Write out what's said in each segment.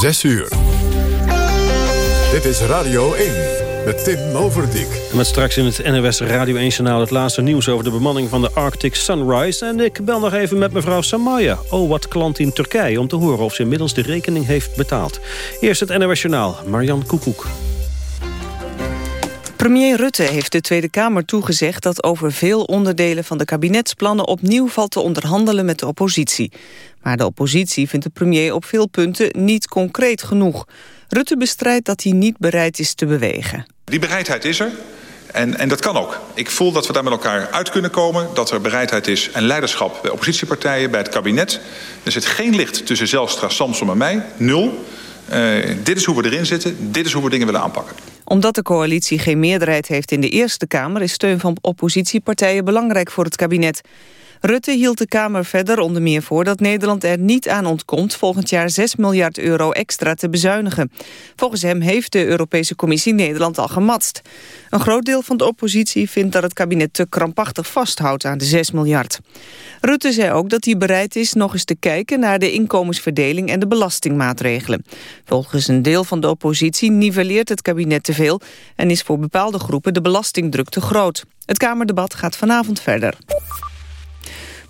6 uur. Dit is Radio 1 met Tim Overdijk. Met straks in het NOS Radio 1-journaal het laatste nieuws... over de bemanning van de Arctic Sunrise. En ik bel nog even met mevrouw Samaya, oh wat klant in Turkije... om te horen of ze inmiddels de rekening heeft betaald. Eerst het NOS-journaal, Marjan Koekoek. Premier Rutte heeft de Tweede Kamer toegezegd dat over veel onderdelen van de kabinetsplannen opnieuw valt te onderhandelen met de oppositie. Maar de oppositie vindt de premier op veel punten niet concreet genoeg. Rutte bestrijdt dat hij niet bereid is te bewegen. Die bereidheid is er. En, en dat kan ook. Ik voel dat we daar met elkaar uit kunnen komen. Dat er bereidheid is en leiderschap bij oppositiepartijen, bij het kabinet. Er zit geen licht tussen Zelstra, Samson en mij. Nul. Uh, dit is hoe we erin zitten. Dit is hoe we dingen willen aanpakken omdat de coalitie geen meerderheid heeft in de Eerste Kamer... is steun van oppositiepartijen belangrijk voor het kabinet. Rutte hield de Kamer verder onder meer voor dat Nederland er niet aan ontkomt volgend jaar 6 miljard euro extra te bezuinigen. Volgens hem heeft de Europese Commissie Nederland al gematst. Een groot deel van de oppositie vindt dat het kabinet te krampachtig vasthoudt aan de 6 miljard. Rutte zei ook dat hij bereid is nog eens te kijken naar de inkomensverdeling en de belastingmaatregelen. Volgens een deel van de oppositie nivelleert het kabinet te veel en is voor bepaalde groepen de belastingdruk te groot. Het Kamerdebat gaat vanavond verder.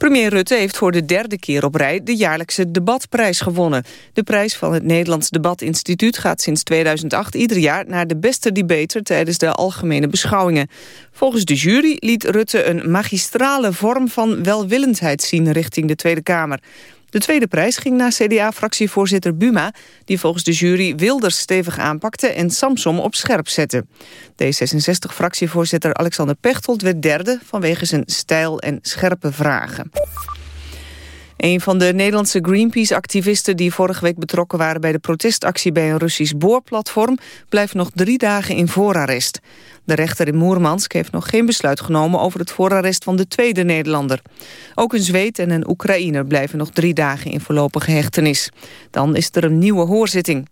Premier Rutte heeft voor de derde keer op rij de jaarlijkse debatprijs gewonnen. De prijs van het Nederlands Debatinstituut gaat sinds 2008 ieder jaar naar de beste debater tijdens de algemene beschouwingen. Volgens de jury liet Rutte een magistrale vorm van welwillendheid zien richting de Tweede Kamer. De tweede prijs ging naar CDA-fractievoorzitter Buma... die volgens de jury Wilders stevig aanpakte en Samsom op scherp zette. D66-fractievoorzitter Alexander Pechtold werd derde... vanwege zijn stijl en scherpe vragen. Een van de Nederlandse Greenpeace-activisten die vorige week betrokken waren bij de protestactie bij een Russisch boorplatform blijft nog drie dagen in voorarrest. De rechter in Moermansk heeft nog geen besluit genomen over het voorarrest van de tweede Nederlander. Ook een Zweed en een Oekraïner blijven nog drie dagen in voorlopige hechtenis. Dan is er een nieuwe hoorzitting.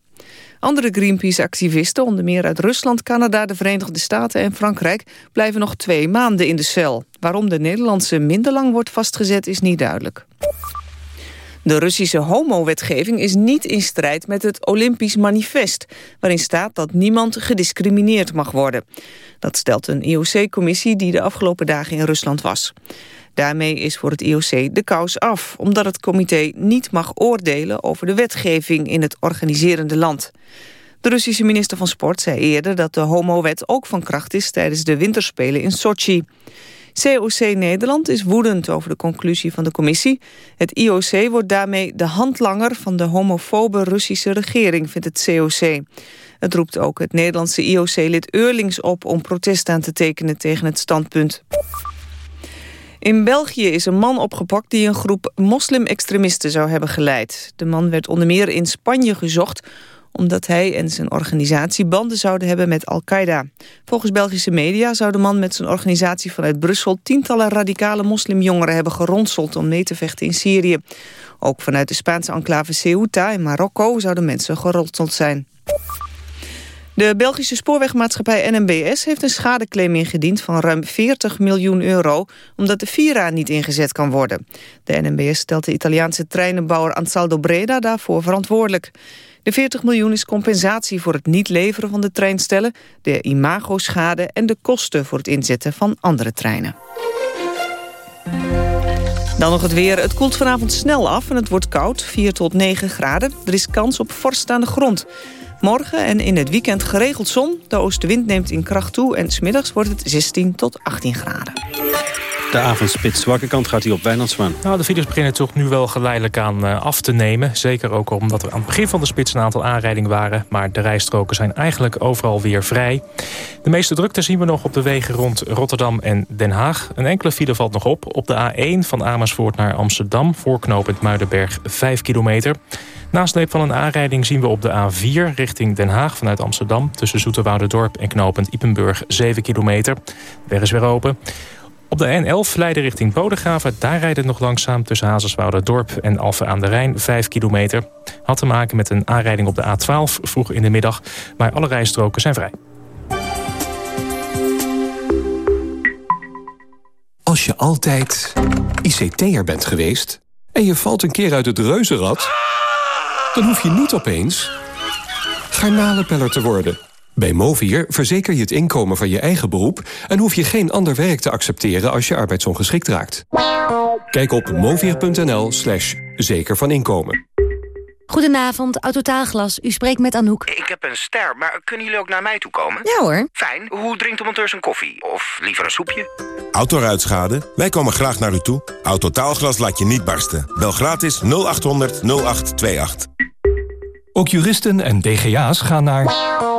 Andere Greenpeace-activisten, onder meer uit Rusland, Canada, de Verenigde Staten en Frankrijk, blijven nog twee maanden in de cel. Waarom de Nederlandse minder lang wordt vastgezet is niet duidelijk. De Russische homowetgeving is niet in strijd met het Olympisch Manifest... waarin staat dat niemand gediscrimineerd mag worden. Dat stelt een IOC-commissie die de afgelopen dagen in Rusland was. Daarmee is voor het IOC de kous af... omdat het comité niet mag oordelen over de wetgeving in het organiserende land. De Russische minister van Sport zei eerder dat de homowet ook van kracht is... tijdens de winterspelen in Sochi. COC Nederland is woedend over de conclusie van de commissie. Het IOC wordt daarmee de handlanger van de homofobe Russische regering, vindt het COC. Het roept ook het Nederlandse IOC-lid Eurlings op om protest aan te tekenen tegen het standpunt. In België is een man opgepakt die een groep moslim-extremisten zou hebben geleid. De man werd onder meer in Spanje gezocht omdat hij en zijn organisatie banden zouden hebben met Al-Qaeda. Volgens Belgische media zou de man met zijn organisatie vanuit Brussel... tientallen radicale moslimjongeren hebben geronseld om mee te vechten in Syrië. Ook vanuit de Spaanse enclave Ceuta in Marokko zouden mensen geronseld zijn. De Belgische spoorwegmaatschappij NMBS heeft een schadeclaim ingediend van ruim 40 miljoen euro, omdat de Vira niet ingezet kan worden. De NMBS stelt de Italiaanse treinenbouwer Ansaldo Breda daarvoor verantwoordelijk. De 40 miljoen is compensatie voor het niet leveren van de treinstellen... de imagoschade en de kosten voor het inzetten van andere treinen. Dan nog het weer. Het koelt vanavond snel af en het wordt koud, 4 tot 9 graden. Er is kans op vorst aan de grond. Morgen en in het weekend geregeld zon. De oostenwind neemt in kracht toe en smiddags wordt het 16 tot 18 graden. De avondspits. Welke kant gaat hij op, Wijnandsman? Nou, de files beginnen toch nu wel geleidelijk aan uh, af te nemen. Zeker ook omdat er aan het begin van de spits een aantal aanrijdingen waren. Maar de rijstroken zijn eigenlijk overal weer vrij. De meeste drukte zien we nog op de wegen rond Rotterdam en Den Haag. Een enkele file valt nog op. Op de A1 van Amersfoort naar Amsterdam... voorknopend Muidenberg 5 kilometer. Nasleep van een aanrijding zien we op de A4 richting Den Haag vanuit Amsterdam... tussen Dorp en knooppunt Ipenburg 7 kilometer. De weg is weer open. Op de N11 leiden richting Bodegraven. Daar rijdt het nog langzaam tussen Dorp en Alphen aan de Rijn. 5 kilometer. Had te maken met een aanrijding op de A12 vroeg in de middag. Maar alle rijstroken zijn vrij. Als je altijd ICT'er bent geweest... en je valt een keer uit het reuzenrad... dan hoef je niet opeens garnalenpeller te worden. Bij Movier verzeker je het inkomen van je eigen beroep... en hoef je geen ander werk te accepteren als je arbeidsongeschikt raakt. Kijk op movier.nl slash zeker van inkomen. Goedenavond, Autotaalglas. U spreekt met Anouk. Ik heb een ster, maar kunnen jullie ook naar mij toe komen? Ja hoor. Fijn. Hoe drinkt de monteur zijn koffie? Of liever een soepje? Autoruitschade? Wij komen graag naar u toe. Autotaalglas laat je niet barsten. Bel gratis 0800 0828. Ook juristen en DGA's gaan naar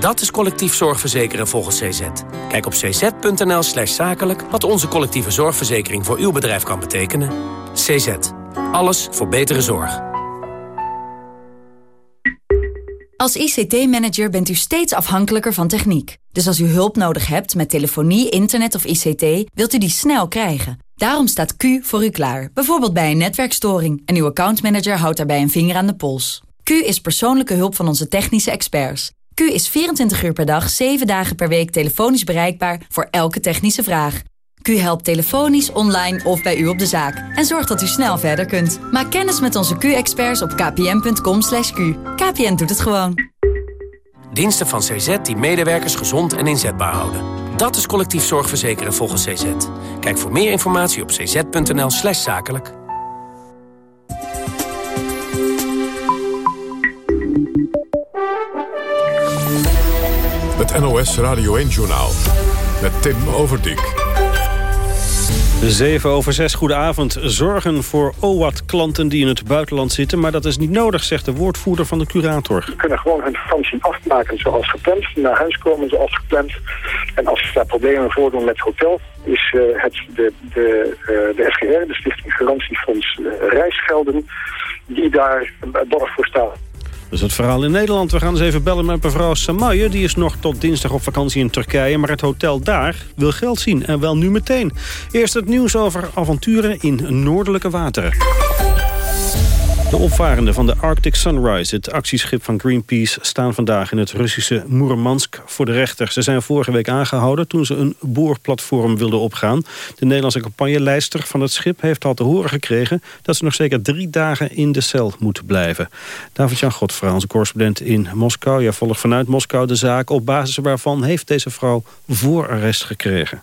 Dat is collectief zorgverzekeren volgens CZ. Kijk op cz.nl slash zakelijk wat onze collectieve zorgverzekering voor uw bedrijf kan betekenen. CZ. Alles voor betere zorg. Als ICT-manager bent u steeds afhankelijker van techniek. Dus als u hulp nodig hebt met telefonie, internet of ICT, wilt u die snel krijgen. Daarom staat Q voor u klaar, bijvoorbeeld bij een netwerkstoring. En uw accountmanager houdt daarbij een vinger aan de pols. Q is persoonlijke hulp van onze technische experts. Q is 24 uur per dag, 7 dagen per week telefonisch bereikbaar voor elke technische vraag. Q helpt telefonisch, online of bij u op de zaak. En zorgt dat u snel verder kunt. Maak kennis met onze Q-experts op kpn.com. /q. KPN doet het gewoon. Diensten van CZ die medewerkers gezond en inzetbaar houden. Dat is collectief zorgverzekeren volgens CZ. Kijk voor meer informatie op cz.nl NOS Radio 1-journaal met Tim Overdijk. 7 over 6, goedenavond. Zorgen voor OWAT-klanten die in het buitenland zitten... maar dat is niet nodig, zegt de woordvoerder van de curator. Ze kunnen gewoon hun vakantie afmaken zoals gepland, naar huis komen zoals gepland. En als ze daar problemen voordoen met het hotel... is uh, het de, de, uh, de SGR, de Stichting Garantiefonds uh, Reisgelden... die daar borg voor staan. Is het verhaal in Nederland. We gaan eens even bellen met mevrouw Samaye. Die is nog tot dinsdag op vakantie in Turkije. Maar het hotel daar wil geld zien. En wel nu meteen. Eerst het nieuws over avonturen in noordelijke wateren. De opvarenden van de Arctic Sunrise, het actieschip van Greenpeace... staan vandaag in het Russische Moermansk voor de rechter. Ze zijn vorige week aangehouden toen ze een boorplatform wilden opgaan. De Nederlandse campagneleister van het schip heeft al te horen gekregen... dat ze nog zeker drie dagen in de cel moet blijven. David-Jan Godfra, onze correspondent in Moskou. Jij volgt vanuit Moskou de zaak. Op basis waarvan heeft deze vrouw voorarrest gekregen?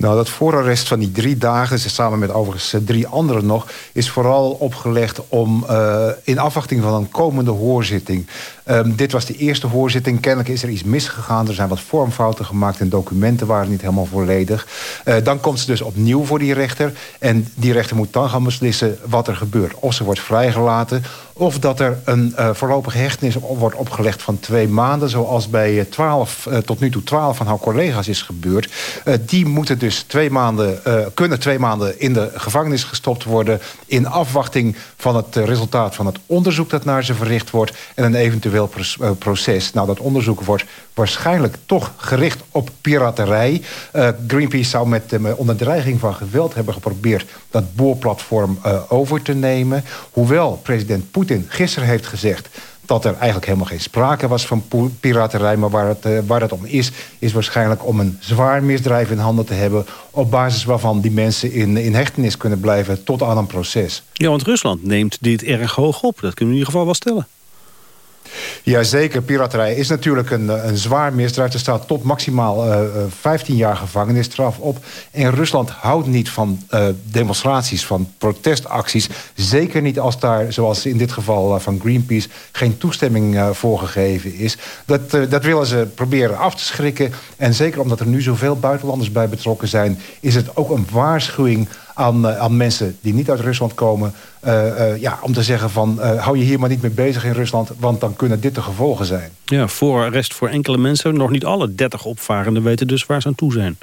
Nou, dat voorarrest van die drie dagen, samen met overigens eh, drie anderen nog... is vooral opgelegd om uh, in afwachting van een komende hoorzitting... Um, dit was de eerste hoorzitting. Kennelijk is er iets misgegaan. Er zijn wat vormfouten gemaakt en documenten waren niet helemaal volledig. Uh, dan komt ze dus opnieuw voor die rechter. En die rechter moet dan gaan beslissen wat er gebeurt. Of ze wordt vrijgelaten of dat er een uh, voorlopige hechtenis wordt opgelegd van twee maanden... zoals bij 12, uh, tot nu toe twaalf van haar collega's is gebeurd. Die moeten dus twee maanden, kunnen twee maanden in de gevangenis gestopt worden... in afwachting van het resultaat van het onderzoek dat naar ze verricht wordt... en een eventueel proces. Nou, dat onderzoek wordt waarschijnlijk toch gericht op piraterij. Greenpeace zou met onder dreiging van geweld hebben geprobeerd... dat boorplatform over te nemen. Hoewel president Poetin gisteren heeft gezegd dat er eigenlijk helemaal geen sprake was van piraterij... maar waar het, uh, waar het om is, is waarschijnlijk om een zwaar misdrijf in handen te hebben... op basis waarvan die mensen in, in hechtenis kunnen blijven tot aan een proces. Ja, want Rusland neemt dit erg hoog op. Dat kunnen we in ieder geval wel stellen. Jazeker, piraterij is natuurlijk een, een zwaar misdrijf. Er staat tot maximaal uh, 15 jaar gevangenisstraf op. En Rusland houdt niet van demonstraties, van protestacties. Zeker niet als daar, zoals in dit geval van Greenpeace... geen toestemming voor gegeven is. Dat, dat willen ze proberen af te schrikken. En zeker omdat er nu zoveel buitenlanders bij betrokken zijn... is het ook een waarschuwing aan, aan mensen die niet uit Rusland komen... ja, om te zeggen van hou je hier maar niet mee bezig in Rusland... want dan kunnen dit de gevolgen zijn. Ja, voorarrest voor enkele mensen. Nog niet alle 30 opvarenden weten dus waar ze aan toe zijn.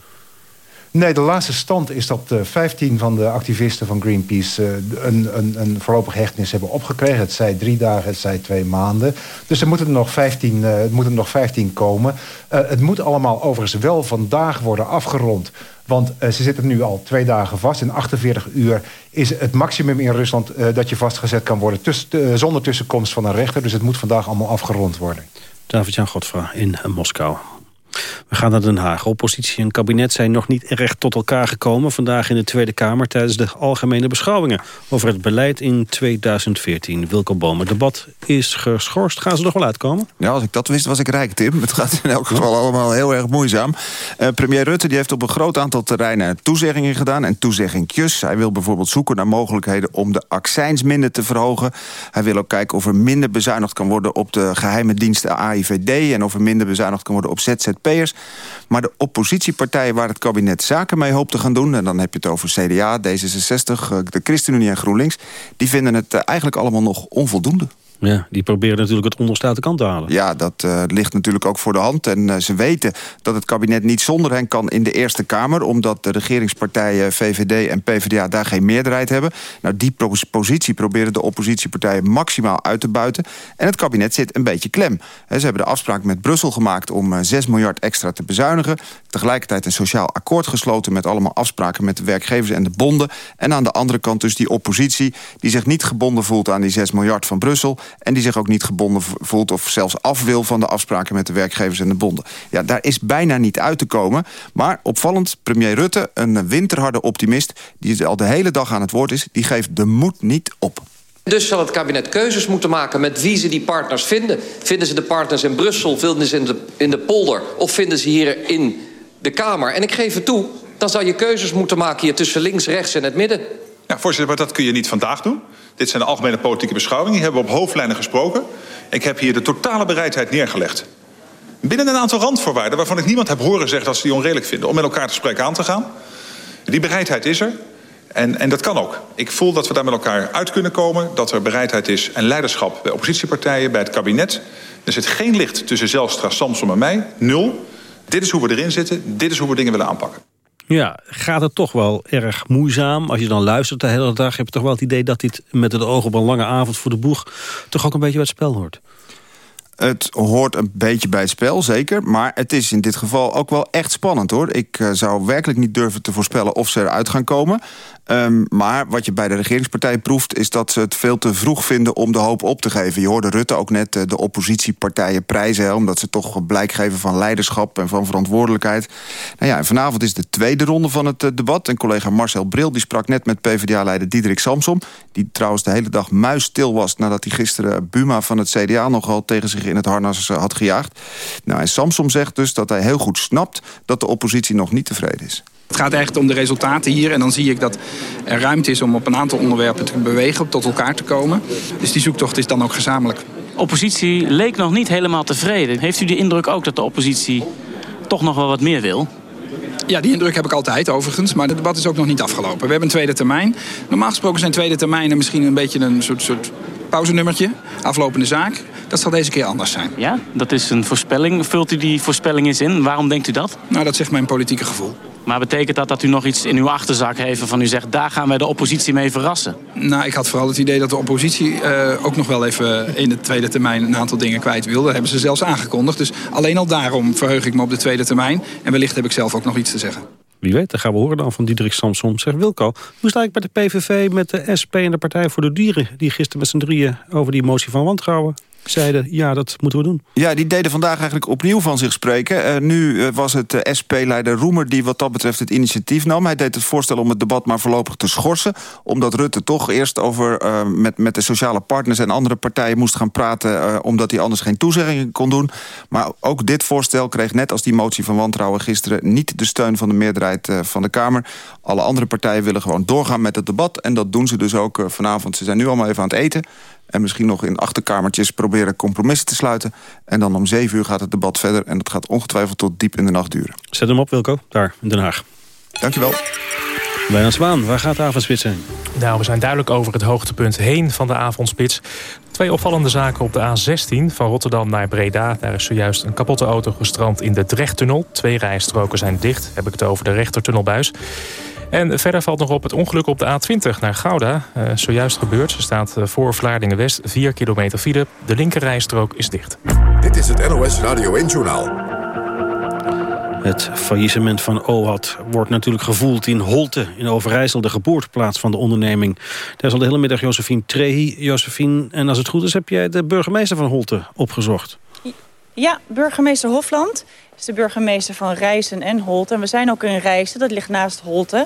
Nee, de laatste stand is dat 15 eh, van de activisten van Greenpeace... Een, een, een voorlopig hechtenis hebben opgekregen. Het zij drie dagen, het zij twee maanden. Dus er moeten er nog 15, uh, eh, moeten er nog 15 komen. het moet allemaal overigens wel vandaag worden afgerond. Want ze zitten nu al twee dagen vast. In 48 uur is het maximum in Rusland dat je vastgezet kan worden... Tuss zonder tussenkomst van een rechter. Dus het moet vandaag allemaal afgerond worden. David-Jan Godfra in Moskou. We gaan naar Den Haag. Oppositie en kabinet zijn nog niet erg tot elkaar gekomen... vandaag in de Tweede Kamer tijdens de algemene beschouwingen... over het beleid in 2014. Wilco Bomen, debat is geschorst. Gaan ze nog wel uitkomen? Ja, als ik dat wist was ik rijk, Tim. Het gaat in elk geval allemaal heel erg moeizaam. Uh, premier Rutte die heeft op een groot aantal terreinen toezeggingen gedaan... en toezeggingjes. Hij wil bijvoorbeeld zoeken naar mogelijkheden... om de accijns minder te verhogen. Hij wil ook kijken of er minder bezuinigd kan worden... op de geheime diensten AIVD... en of er minder bezuinigd kan worden op ZZP maar de oppositiepartijen waar het kabinet zaken mee hoopt te gaan doen... en dan heb je het over CDA, D66, eh, de ChristenUnie en GroenLinks... die vinden het eh, eigenlijk allemaal nog onvoldoende. Ja, die proberen natuurlijk het onderste de kant te halen. Ja, dat uh, ligt natuurlijk ook voor de hand. En uh, ze weten dat het kabinet niet zonder hen kan in de Eerste Kamer... omdat de regeringspartijen VVD en PvdA daar geen meerderheid hebben. Nou, die positie proberen de oppositiepartijen maximaal uit te buiten. En het kabinet zit een beetje klem. Ze hebben de afspraak met Brussel gemaakt om uh, eh, 6 miljard extra te bezuinigen. Tegelijkertijd een sociaal akkoord gesloten... met allemaal afspraken met de werkgevers en de bonden. En aan de andere kant dus die oppositie... die zich niet gebonden voelt aan die 6 miljard van Brussel en die zich ook niet gebonden voelt of zelfs af wil van de afspraken met de werkgevers en de bonden. Ja, daar is bijna niet uit te komen. Maar opvallend, premier Rutte, een winterharde optimist... die al de hele dag aan het woord is, die geeft de moed niet op. Dus zal het kabinet keuzes moeten maken met wie ze die partners vinden. Vinden ze de partners in Brussel, vinden ze in de, in de polder... of vinden ze hier in de Kamer? En ik geef het toe, dan zal je keuzes moeten maken hier tussen links, rechts en het midden. Ja, voorzitter, maar dat kun je niet vandaag doen. Dit zijn de algemene politieke beschouwingen. Die hebben we op hoofdlijnen gesproken. Ik heb hier de totale bereidheid neergelegd. Binnen een aantal randvoorwaarden waarvan ik niemand heb horen zeggen... dat ze die onredelijk vinden, om met elkaar te spreken aan te gaan. Die bereidheid is er. En, en dat kan ook. Ik voel dat we daar met elkaar uit kunnen komen. Dat er bereidheid is en leiderschap bij oppositiepartijen, bij het kabinet. Er zit geen licht tussen Zelstra, Samsom en mij. Nul. Dit is hoe we erin zitten. Dit is hoe we dingen willen aanpakken. Ja, gaat het toch wel erg moeizaam. Als je dan luistert de hele dag... heb je toch wel het idee dat dit met het oog op een lange avond voor de boeg... toch ook een beetje wat spel hoort. Het hoort een beetje bij het spel, zeker. Maar het is in dit geval ook wel echt spannend, hoor. Ik uh, zou werkelijk niet durven te voorspellen of ze eruit gaan komen. Um, maar wat je bij de regeringspartij proeft... is dat ze het veel te vroeg vinden om de hoop op te geven. Je hoorde Rutte ook net uh, de oppositiepartijen prijzen... Omdat ze toch blijk geven van leiderschap en van verantwoordelijkheid. Nou ja, en vanavond is de tweede ronde van het uh, debat. En collega Marcel Bril die sprak net met PvdA-leider Diederik Samsom... die trouwens de hele dag muisstil was... nadat hij gisteren Buma van het CDA nogal tegen zich in het harnas uh, had gejaagd. Nou, en Samsom zegt dus dat hij heel goed snapt... dat de oppositie nog niet tevreden is. Het gaat echt om de resultaten hier. En dan zie ik dat er ruimte is om op een aantal onderwerpen te bewegen, om tot elkaar te komen. Dus die zoektocht is dan ook gezamenlijk. Oppositie leek nog niet helemaal tevreden. Heeft u de indruk ook dat de oppositie toch nog wel wat meer wil? Ja, die indruk heb ik altijd overigens. Maar het debat is ook nog niet afgelopen. We hebben een tweede termijn. Normaal gesproken zijn tweede termijnen misschien een beetje een soort, soort pauzenummertje. Aflopende zaak. Dat zal deze keer anders zijn. Ja, dat is een voorspelling. Vult u die voorspelling eens in? Waarom denkt u dat? Nou, dat zegt mijn politieke gevoel. Maar betekent dat dat u nog iets in uw achterzak heeft van u zegt... daar gaan wij de oppositie mee verrassen? Nou, ik had vooral het idee dat de oppositie uh, ook nog wel even in de tweede termijn... een aantal dingen kwijt wilde. Dat hebben ze zelfs aangekondigd. Dus alleen al daarom verheug ik me op de tweede termijn. En wellicht heb ik zelf ook nog iets te zeggen. Wie weet, dat gaan we horen dan van Diederik Samson. Zeg Wilco, hoe sta ik bij de PVV met de SP en de Partij voor de Dieren... die gisteren met z'n drieën over die motie van wantrouwen zeiden, ja, dat moeten we doen. Ja, die deden vandaag eigenlijk opnieuw van zich spreken. Uh, nu uh, was het uh, SP-leider Roemer die wat dat betreft het initiatief nam. Hij deed het voorstel om het debat maar voorlopig te schorsen. Omdat Rutte toch eerst over met, met de sociale partners en andere partijen moest gaan praten... omdat hij anders geen toezeggingen kon doen. Maar ook dit voorstel kreeg net als die motie van wantrouwen gisteren... niet de steun van de meerderheid van de Kamer. Alle andere partijen willen gewoon doorgaan met het debat. En dat doen ze dus ook vanavond. Ze zijn nu allemaal even aan het eten. En misschien nog in achterkamertjes proberen compromissen te sluiten. En dan om zeven uur gaat het debat verder. En dat gaat ongetwijfeld tot diep in de nacht duren. Zet hem op, Wilco. Daar, in Den Haag. Dankjewel. Wijnand Zwaan, waar gaat de avondspits heen? Nou, we zijn duidelijk over het hoogtepunt heen van de avondspits. Twee opvallende zaken op de A16 van Rotterdam naar Breda. Daar is zojuist een kapotte auto gestrand in de Drechttunnel. Twee rijstroken zijn dicht. Heb ik het over de rechtertunnelbuis. En verder valt nog op het ongeluk op de A20 naar Gouda. Uh, zojuist gebeurd. Ze staat eh, voor Vlaardingen-West 4 kilometer file. De linkerrijstrook is dicht. Dit is het NOS Radio 1-journaal. Het faillissement van OHAD wordt natuurlijk gevoeld in Holte... in Overijssel, de geboorteplaats van de onderneming. Daar is al de hele middag Josephine Trehi. Josephine, en als het goed is, heb jij de burgemeester van Holte opgezocht. Ja, burgemeester Hofland is de burgemeester van Rijssen en Holte. En we zijn ook in Rijssen, dat ligt naast Holte.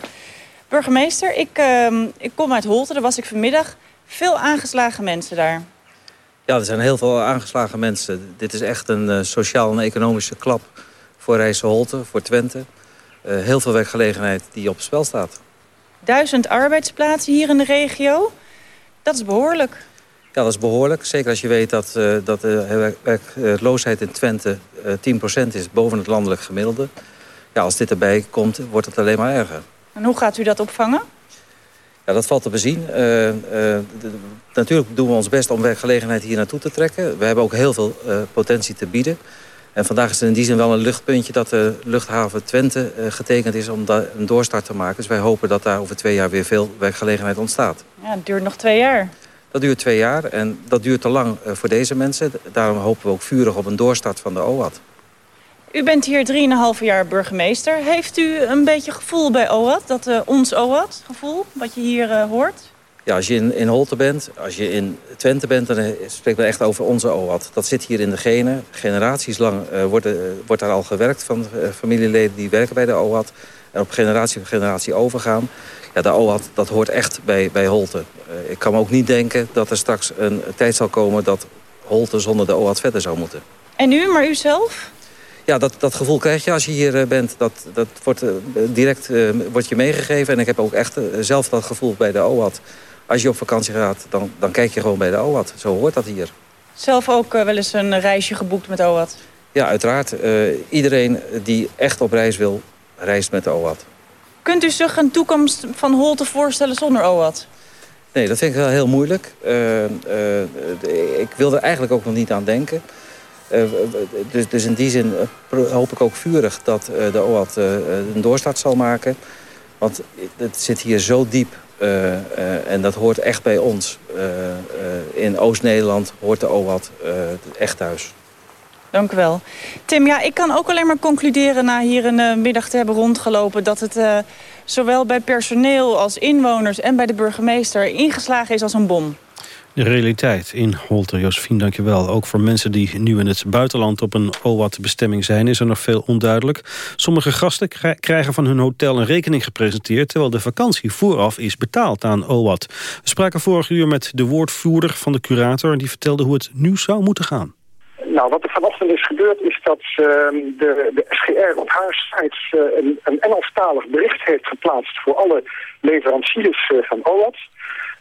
Burgemeester, ik, uh, ik kom uit Holte, daar was ik vanmiddag. Veel aangeslagen mensen daar. Ja, er zijn heel veel aangeslagen mensen. Dit is echt een uh, sociaal en economische klap voor Rijssen-Holte, voor Twente. Uh, heel veel werkgelegenheid die op het spel staat. Duizend arbeidsplaatsen hier in de regio. Dat is behoorlijk. Ja, dat is behoorlijk. Zeker als je weet dat, uh, dat de werkloosheid in Twente uh, 10% is boven het landelijk gemiddelde. Ja, als dit erbij komt, wordt het alleen maar erger. En hoe gaat u dat opvangen? Ja, dat valt te bezien. Uh, de, natuurlijk doen we ons best om werkgelegenheid hier naartoe te trekken. We hebben ook heel veel potentie te bieden. En vandaag is er in die zin wel een luchtpuntje dat de luchthaven Twente getekend is om daar een doorstart te maken. Dus wij hopen dat daar over twee jaar weer veel werkgelegenheid ontstaat. Ja, het duurt nog twee jaar. Dat duurt twee jaar en dat duurt te lang uh, voor deze mensen. Daarom hopen we ook vurig op een doorstart van de OAT. U bent hier 3,5 jaar burgemeester. Heeft u een beetje gevoel bij OAT, dat uh, ons OAT gevoel, wat je hier hoort? Ja, als je in, in Holte bent, als je in Twente bent... dan spreekt men echt over onze OAT. Dat zit hier in de genen. Generaties lang uh, wordt, uh, wordt daar al gewerkt van uh, familieleden die werken bij de OAT. En op generatie op generatie overgaan. Ja, de OAT, dat hoort echt bij, bij Holte. ik kan me ook niet denken dat er straks een tijd zal komen... dat Holte zonder de OAT verder zou moeten. En u, maar u zelf? Ja, dat, dat gevoel krijg je als je hier bent. Dat, dat wordt direct wordt je meegegeven. En ik heb ook echt zelf dat gevoel bij de OAT als je op vakantie gaat, dan, dan kijk je gewoon bij de OWAT. Zo hoort dat hier. Zelf ook uh, wel eens een reisje geboekt met OWAT? Ja, uiteraard. Uh, iedereen die echt op reis wil, reist met de OWAT. Kunt u zich een toekomst van Holte voorstellen zonder OWAT? Nee, dat vind ik wel heel moeilijk. Uh, ik wil er eigenlijk ook nog niet aan denken. dus, dus in die zin hoop ik ook vurig dat de OWAT een doorstart zal maken. Want het zit hier zo diep en dat hoort echt bij ons. Uh, in Oost-Nederland hoort de OWAT echt thuis. Dank u wel. Tim, ja, ik kan ook alleen maar concluderen... na hier een middag te hebben rondgelopen... dat het zowel bij personeel als inwoners en bij de burgemeester... ingeslagen is als een bom. De realiteit in Holte. Josephine, dankjewel. Ook voor mensen die nu in het buitenland op een OWAT-bestemming zijn... is er nog veel onduidelijk. Sommige gasten krijgen van hun hotel een rekening gepresenteerd... terwijl de vakantie vooraf is betaald aan OWAT. We spraken vorig uur met de woordvoerder van de curator... die vertelde hoe het nu zou moeten gaan. Nou, wat er vanochtend is gebeurd is dat uh, de, de SGR op haar site uh, een, een Engelstalig bericht heeft geplaatst voor alle leveranciers uh, van OWAT.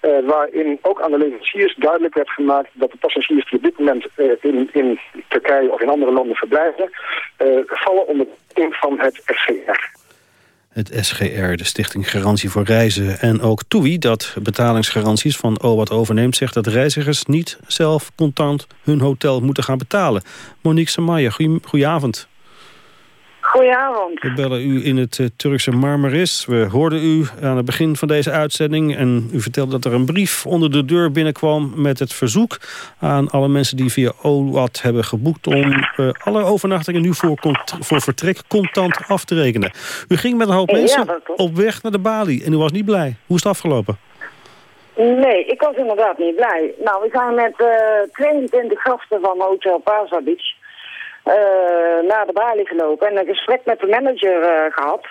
Uh, waarin ook aan de leveranciers duidelijk werd gemaakt dat de passagiers die op dit moment uh, in, in Turkije of in andere landen verblijven, uh, vallen onder de van het SGR. Het SGR, de Stichting Garantie voor Reizen. En ook TUI, dat betalingsgaranties van OWAT overneemt... zegt dat reizigers niet zelf contant hun hotel moeten gaan betalen. Monique Samaya, goedenavond. Goedenavond. We bellen u in het uh, Turkse Marmaris. We hoorden u aan het begin van deze uitzending... en u vertelde dat er een brief onder de deur binnenkwam... met het verzoek aan alle mensen die via OWAT hebben geboekt... om uh, alle overnachtingen nu voor, voor vertrek contant af te rekenen. U ging met een hoop mensen ja, op weg naar de balie en u was niet blij. Hoe is het afgelopen? Nee, ik was inderdaad niet blij. Nou, we zijn met uh, 22 gasten van Hotel Beach uh, naar de balie gelopen en een gesprek met de manager uh, gehad.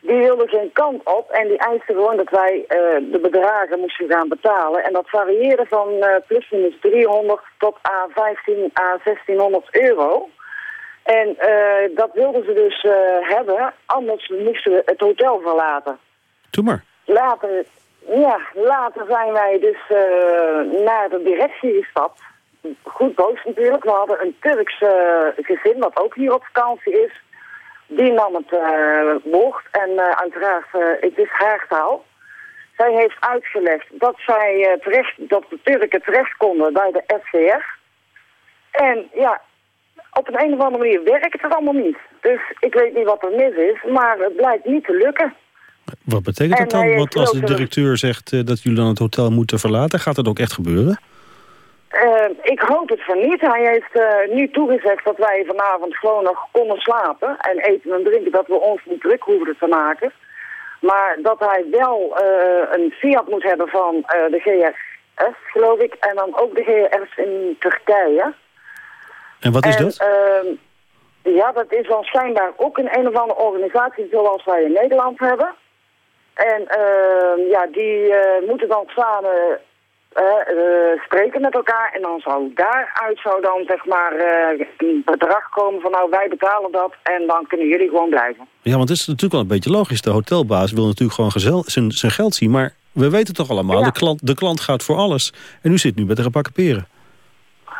Die wilde geen kant op en die eiste gewoon dat wij uh, de bedragen moesten gaan betalen. En dat varieerde van plus minus 300 tot aan 15 à 1600 euro. En dat wilden ze dus hebben, anders moesten we het hotel verlaten. Doe maar. Later, ja, later zijn wij dus naar de directie gestapt goed boos natuurlijk. We hadden een Turks uh, gezin wat ook hier op vakantie is. Die nam het uh, woord en uh, uiteraard, het is haar taal. Zij heeft uitgelegd dat, zij, terecht, dat de Turken terecht konden bij de SGR. En ja, op een, een of andere manier werkt het allemaal niet. Dus ik weet niet wat er mis is, maar het blijkt niet te lukken. Wat betekent dat dan? Want als de directeur zegt dat jullie dan het hotel moeten verlaten, gaat dat ook echt gebeuren? Uh, ik hoop het van niet. Hij heeft uh, nu toegezegd dat wij vanavond gewoon nog konden slapen en eten en drinken, dat we ons niet druk hoefden te maken. Maar dat hij wel uh, een Fiat moet hebben van de GRS, geloof ik, en dan ook de GRS in Turkije. En wat is en, dat? Ehm, ja, dat is dan schijnbaar ook een een of andere organisatie zoals wij in Nederland hebben. En ehm, ja, die moeten dan samen spreken met elkaar en dan zou daaruit zou dan zeg maar uh, een bedrag komen van nou wij betalen dat en dan kunnen jullie gewoon blijven. Ja, want het is natuurlijk wel een beetje logisch. De hotelbaas wil natuurlijk gewoon zijn, zijn geld zien, maar we weten toch allemaal, de, klant, de klant gaat voor alles. En u zit nu met de gebakken peren.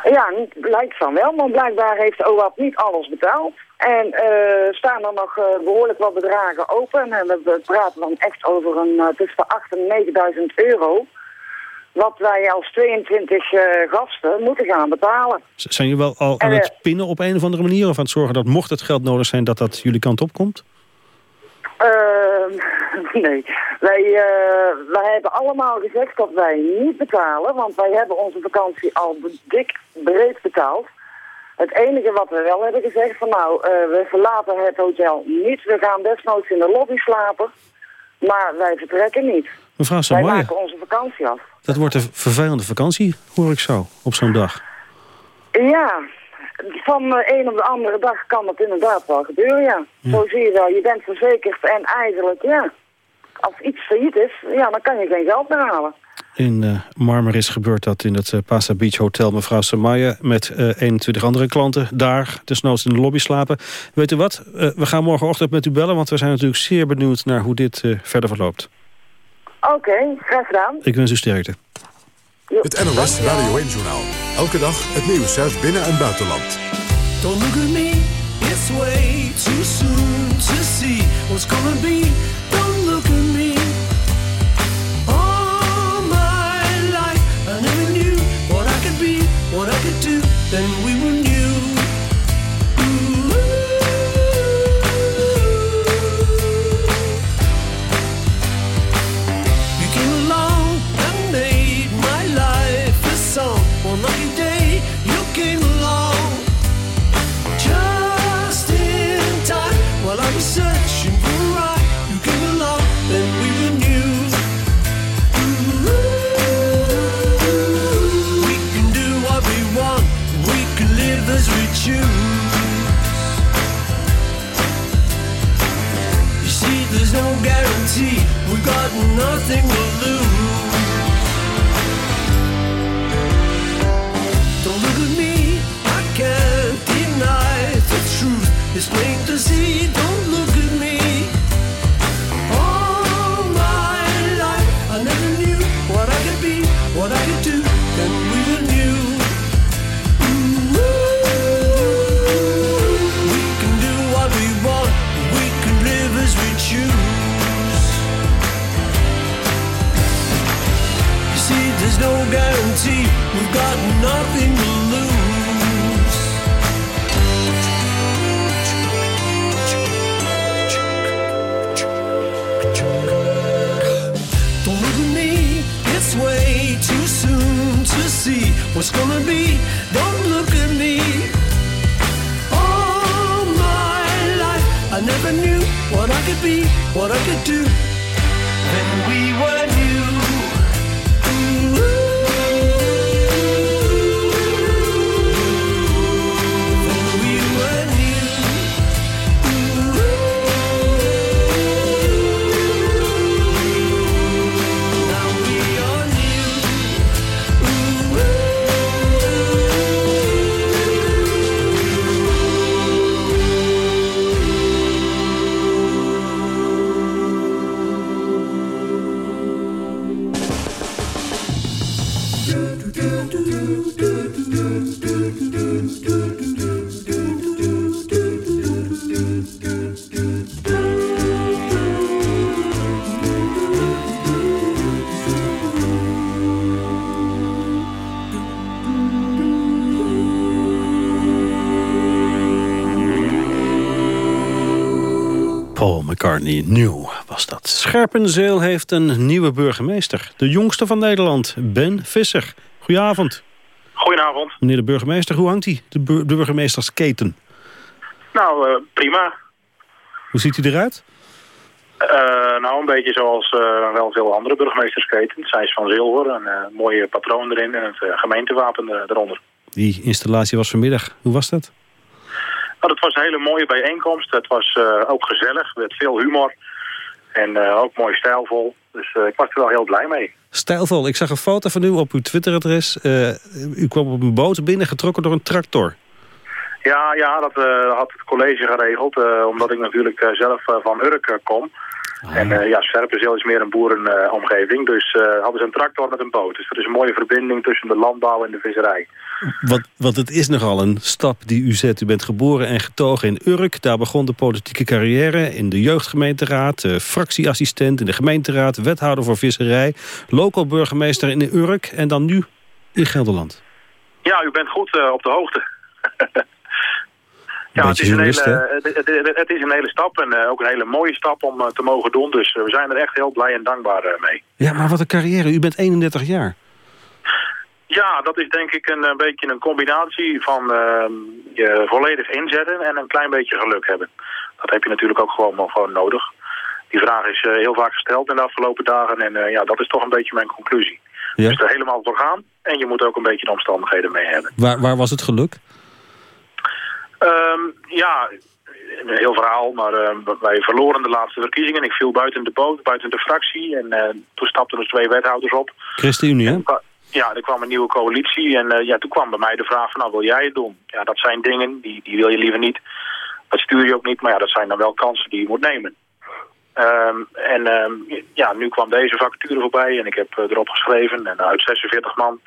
Ja, lijkt van wel, maar blijkbaar heeft OWAP niet alles betaald. En uh, staan er nog behoorlijk wat bedragen open. En we praten dan echt over een tussen de 8.000 en 9.000 euro wat wij als 22 uh, eh, gasten moeten gaan betalen. Zijn jullie wel al aan het eh, pinnen op een of andere manier? Of aan het zorgen dat mocht het geld nodig zijn dat dat jullie kant op komt? Uh, nee, wij, uh, wij hebben allemaal gezegd dat wij niet betalen, want wij hebben onze vakantie al dik breed betaald. Het enige wat we wel hebben gezegd van nou, uh, we verlaten het hotel niet, we gaan desnoods in de lobby slapen, maar wij vertrekken niet. Mevrouw Samoy. Wij maken onze vakantie af. Dat wordt een vervelende vakantie, hoor ik zo, op zo'n dag. Ja, van de een op de andere dag kan dat inderdaad wel gebeuren, ja. Zo zie je wel, je bent verzekerd en eigenlijk, ja, als iets failliet is, ja, dan kan je geen geld meer halen. In uh, Marmaris gebeurt dat in het uh, Pasa Beach Hotel mevrouw Samaya... met uh, eh, 21 andere klanten daar desnoods in de lobby slapen. Weet u wat? we gaan morgenochtend met u bellen... want we zijn natuurlijk zeer benieuwd naar hoe dit verder verloopt. Oké, okay, graag gedaan. Ik wens u sterkte. Het NOS Radio 1 Journaal. Elke dag het nieuws uit binnen- en buitenland. Don't look at me, it's way too soon to see what's gonna be. McCartney. Nieuw was dat. Scherpenzeel heeft een nieuwe burgemeester. De jongste van Nederland, Ben Visser. Goedenavond. Goedenavond. Meneer de burgemeester, hoe hangt hij, de, bur de burgemeestersketen? Nou, uh, prima. Hoe ziet hij eruit? Uh, nou, een beetje zoals uh, wel veel andere burgemeestersketen. Zij is van zilver, een mooie patroon erin en het gemeentewapen eronder. Die installatie was vanmiddag. Hoe was dat? Nou, het was een hele mooie bijeenkomst. Het was ook gezellig, met veel humor. En ook mooi stijlvol. Dus ik was er wel heel blij mee. Stijlvol. Ik zag een foto van u op uw Twitteradres. u kwam op een boot binnen, getrokken door een tractor. Ja, ja dat uh, had het college geregeld, uh, omdat ik natuurlijk uh, zelf van Urk kom. Ah. En ja, Scherpenzeel is meer een boerenomgeving, dus hadden ze een tractor met een boot. Dus er is een mooie verbinding tussen de landbouw en de visserij. Want, want het is nogal een stap die u zet. U bent geboren en getogen in Urk. Daar begon de politieke carrière in de jeugdgemeenteraad, fractieassistent in de gemeenteraad, wethouder voor visserij, local burgemeester in Urk en dan nu in Gelderland. Ja, u bent goed op de hoogte. Ja, het is, een hele, het, het, is een hele stap en uh, ook een hele mooie stap om uh, te mogen doen. Dus uh, we zijn er echt heel blij en dankbaar mee. Ja, maar wat een carrière. U bent 31 jaar. Ja, dat is denk ik een, een beetje een combinatie van ehm, je volledig inzetten en een klein beetje geluk hebben. Dat heb je natuurlijk ook gewoon, gewoon nodig. Die vraag is heel vaak gesteld in de afgelopen dagen en ja, dat is toch een beetje mijn conclusie. Ja. Dus er helemaal voor gaan en je moet ook een beetje de omstandigheden mee hebben. Waar, waar was het geluk? Um, ja, een heel verhaal, maar uh, wij verloren de laatste verkiezingen. Ik viel buiten de boot, buiten de fractie. En uh, toen stapten er twee wethouders op. ChristenUnie, hè? Ja, er kwam een nieuwe coalitie. En uh, ja, toen kwam bij mij de vraag van, nou, wil jij het doen? Ja, dat zijn dingen, die, die wil je liever niet. Dat stuur je ook niet, maar ja, dat zijn dan wel kansen die je moet nemen. Um, en um, ja, nu kwam deze vacature voorbij en ik heb erop geschreven. En uit 46 man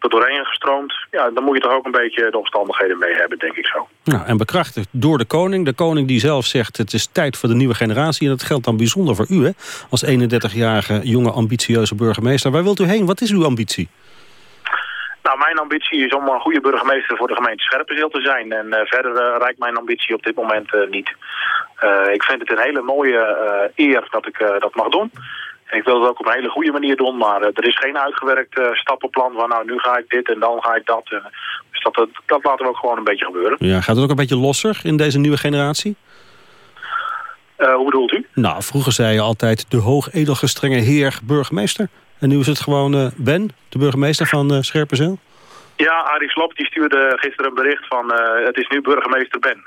er doorheen gestroomd. Ja, dan moet je toch ook een beetje de omstandigheden mee hebben, denk ik zo. Nou, en bekrachtigd door de koning. De koning die zelf zegt het is tijd voor de nieuwe generatie. En dat geldt dan bijzonder voor u, hè? Als 31-jarige, jonge, ambitieuze burgemeester. Waar wilt u heen? Wat is uw ambitie? Nou, mijn ambitie is om een goede burgemeester voor de gemeente Scherpenzeel te zijn. En uh, verder uh, reikt mijn ambitie op dit moment uh, niet. ik vind het een hele mooie eer dat ik dat mag doen. Ik wil het ook op een hele goede manier doen, maar er is geen uitgewerkt stappenplan van nou nu ga ik dit en dan ga ik dat. dus dat, dat laten we ook gewoon een beetje gebeuren. Ja, gaat het ook een beetje losser in deze nieuwe generatie? hoe bedoelt u? Nou, vroeger zei je altijd de hoog edelgestrenge heer burgemeester. En nu is het gewoon Ben, de burgemeester van Scherpenzeel? Ja, Arie Slop die stuurde gisteren een bericht van uh, het is nu burgemeester Ben.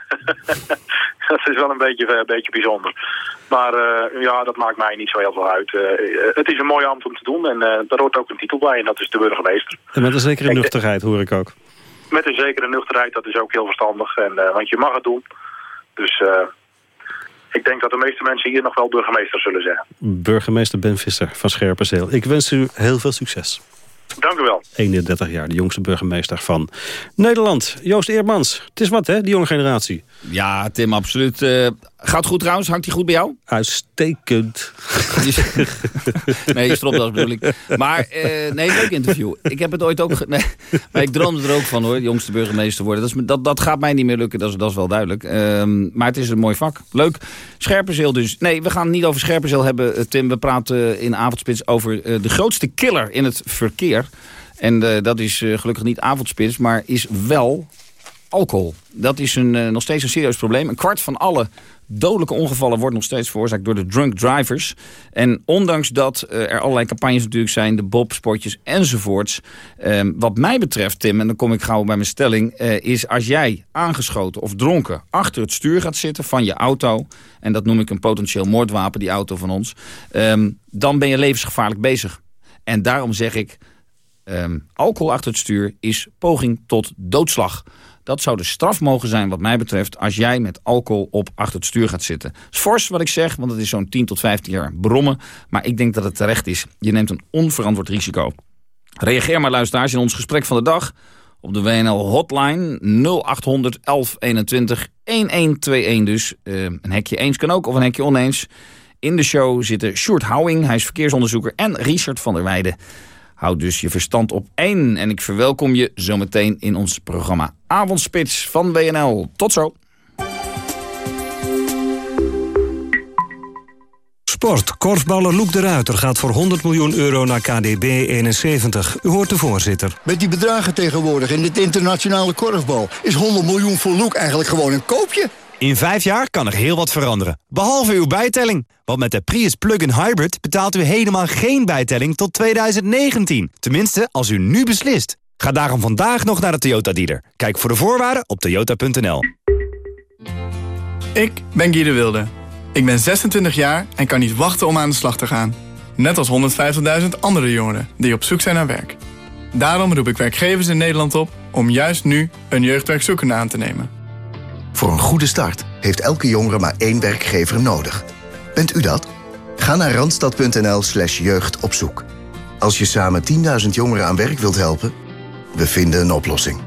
dat is wel een beetje, een beetje bijzonder. Maar uh, ja, dat maakt mij niet zo heel veel uit. Uh, het is een mooi ambt om te doen en daar hoort ook een titel bij en dat is de burgemeester. En met een zekere nuchterheid hoor ik ook. Met een zekere nuchterheid, dat is ook heel verstandig. En, want je mag het doen. Dus ik denk dat de meeste mensen hier nog wel burgemeester zullen zeggen. Burgemeester Ben Visser van Scherpenzeel. Ik wens u heel veel succes. Dank u wel. 31 jaar, de jongste burgemeester van Nederland. Joost Eermans, het is wat hè, die jonge generatie. Ja, Tim, absoluut. Uh, gaat goed trouwens? Hangt hij goed bij jou? Uitstekend. nee, je dat bedoel ik. Maar, uh, nee, leuk interview. Ik heb het ooit ook... Nee, maar ik droomde er ook van hoor, jongste burgemeester worden. Dat, is, dat, dat gaat mij niet meer lukken, dat is, dat is wel duidelijk. Um, maar het is een mooi vak. Leuk. Scherpenzeel dus. Nee, we gaan het niet over Scherpenzeel hebben, eh, Tim. We praten in Avondspits over uh, de grootste killer in het verkeer. En uh, dat is gelukkig niet Avondspits, maar is wel alcohol. Dat is een, nog steeds een serieus probleem. Een kwart van alle dodelijke ongevallen wordt nog steeds veroorzaakt door de drunk drivers. En ondanks dat uh, er allerlei campagnes natuurlijk zijn, de bobspotjes enzovoorts. Uh, wat mij betreft, Tim, en dan kom ik gauw bij mijn stelling... Uh, is als jij aangeschoten of dronken achter het stuur gaat zitten van je auto... en dat noem ik een potentieel moordwapen, die auto van ons... Um, dan ben je levensgevaarlijk bezig. En daarom zeg ik, um, alcohol achter het stuur is poging tot doodslag... Dat zou de straf mogen zijn wat mij betreft... als jij met alcohol op achter het stuur gaat zitten. Het is fors wat ik zeg, want het is zo'n 10 tot 15 jaar brommen. Maar ik denk dat het terecht is. Je neemt een onverantwoord risico. Reageer maar luisteraars in ons gesprek van de dag... op de WNL hotline 0800 1121 1121 dus. Uh, een hekje eens kan ook of een hekje oneens. In de show zitten Sjoerd Houwing, hij is verkeersonderzoeker... en Richard van der Weijden... Houd dus je verstand op één. En ik verwelkom je zometeen in ons programma Avondspits van WNL. Tot zo. Sport. Korfballer Loek de Ruiter gaat voor 100 miljoen euro naar KDB 71. U hoort de voorzitter. Met die bedragen tegenwoordig in dit internationale korfbal... is 100 miljoen voor Loek eigenlijk gewoon een koopje. In vijf jaar kan er heel wat veranderen. Behalve uw bijtelling. Want met de Prius Plug-in Hybrid betaalt u helemaal geen bijtelling tot 2019. Tenminste, als u nu beslist. Ga daarom vandaag nog naar de Toyota dealer. Kijk voor de voorwaarden op toyota.nl. Ik ben Guy de Wilde. Ik ben 26 jaar en kan niet wachten om aan de slag te gaan. Net als 150.000 andere jongeren die op zoek zijn naar werk. Daarom roep ik werkgevers in Nederland op om juist nu een jeugdwerkzoekende aan te nemen. Voor een goede start heeft elke jongere maar één werkgever nodig. Bent u dat? Ga naar randstad.nl slash jeugdopzoek. Als je samen 10.000 jongeren aan werk wilt helpen, we vinden een oplossing.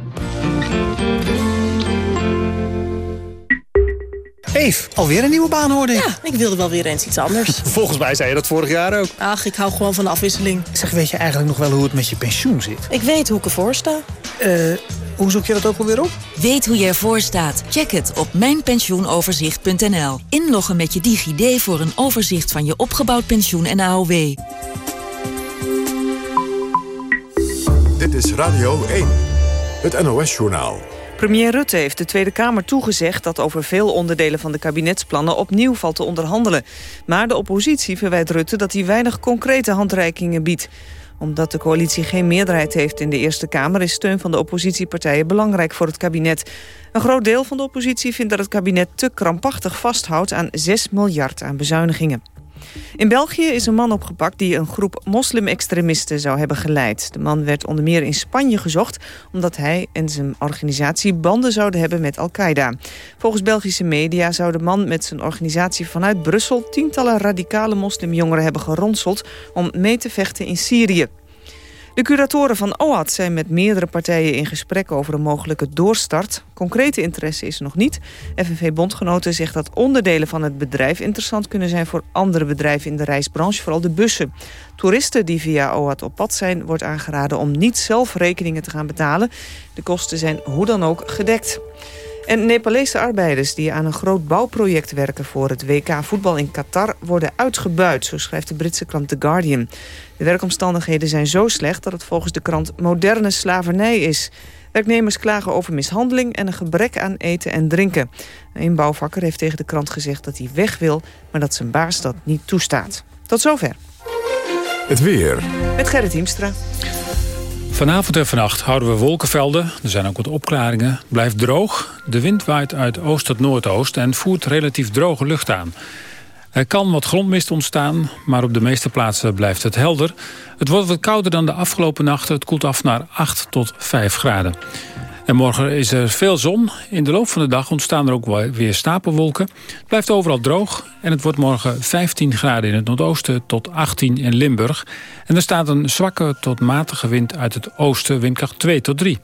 Eve, alweer een nieuwe baan hoorde ik. Ja, ik wilde wel weer eens iets anders. Volgens mij zei je dat vorig jaar ook. Ach, ik hou gewoon van de afwisseling. Zeg, weet je eigenlijk nog wel hoe het met je pensioen zit? Ik weet hoe ik ervoor sta. Eh, hoe zoek je dat ook alweer op? Weet hoe je ervoor staat? Check het op mijnpensioenoverzicht.nl. Inloggen met je DigiD voor een overzicht van je opgebouwd pensioen en AOW. Dit is Radio 1, het NOS-journaal. Premier Rutte heeft de Tweede Kamer toegezegd dat over veel onderdelen van de kabinetsplannen opnieuw valt te onderhandelen. Maar de oppositie verwijt Rutte dat hij weinig concrete handreikingen biedt. Omdat de coalitie geen meerderheid heeft in de Eerste Kamer is steun van de oppositiepartijen belangrijk voor het kabinet. Een groot deel van de oppositie vindt dat het kabinet te krampachtig vasthoudt aan 6 miljard aan bezuinigingen. In België is een man opgepakt die een groep moslim-extremisten zou hebben geleid. De man werd onder meer in Spanje gezocht... omdat hij en zijn organisatie banden zouden hebben met Al-Qaeda. Volgens Belgische media zou de man met zijn organisatie vanuit Brussel... tientallen radicale moslimjongeren hebben geronseld... om mee te vechten in Syrië. De curatoren van OAT zijn met meerdere partijen in gesprek over een mogelijke doorstart. Concrete interesse is er nog niet. FNV-bondgenoten zegt dat onderdelen van het bedrijf interessant kunnen zijn voor andere bedrijven in de reisbranche, vooral de bussen. Toeristen die via OAT op pad zijn, wordt aangeraden om niet zelf rekeningen te gaan betalen. De kosten zijn hoe dan ook gedekt. En Nepalese arbeiders die aan een groot bouwproject werken... voor het WK voetbal in Qatar worden uitgebuit, zo schrijft de Britse krant The Guardian. De werkomstandigheden zijn zo slecht dat het volgens de krant moderne slavernij is. Werknemers klagen over mishandeling en een gebrek aan eten en drinken. Een bouwvakker heeft tegen de krant gezegd dat hij weg wil... maar dat zijn baas dat niet toestaat. Tot zover. Het weer. Met Gerrit Hiemstra. Vanavond en vannacht houden we wolkenvelden. Er zijn ook wat opklaringen. Het blijft droog. De wind waait uit oost tot noordoost en voert relatief droge lucht aan. Er kan wat grondmist ontstaan, maar op de meeste plaatsen blijft het helder. Het wordt wat kouder dan de afgelopen nachten. Het koelt af naar 8 tot 5 graden. En morgen is er veel zon. In de loop van de dag ontstaan er ook weer stapelwolken. Het blijft overal droog en het wordt morgen 15 graden in het noordoosten tot 18 in Limburg. En er staat een zwakke tot matige wind uit het oosten, windkracht 2 tot 3.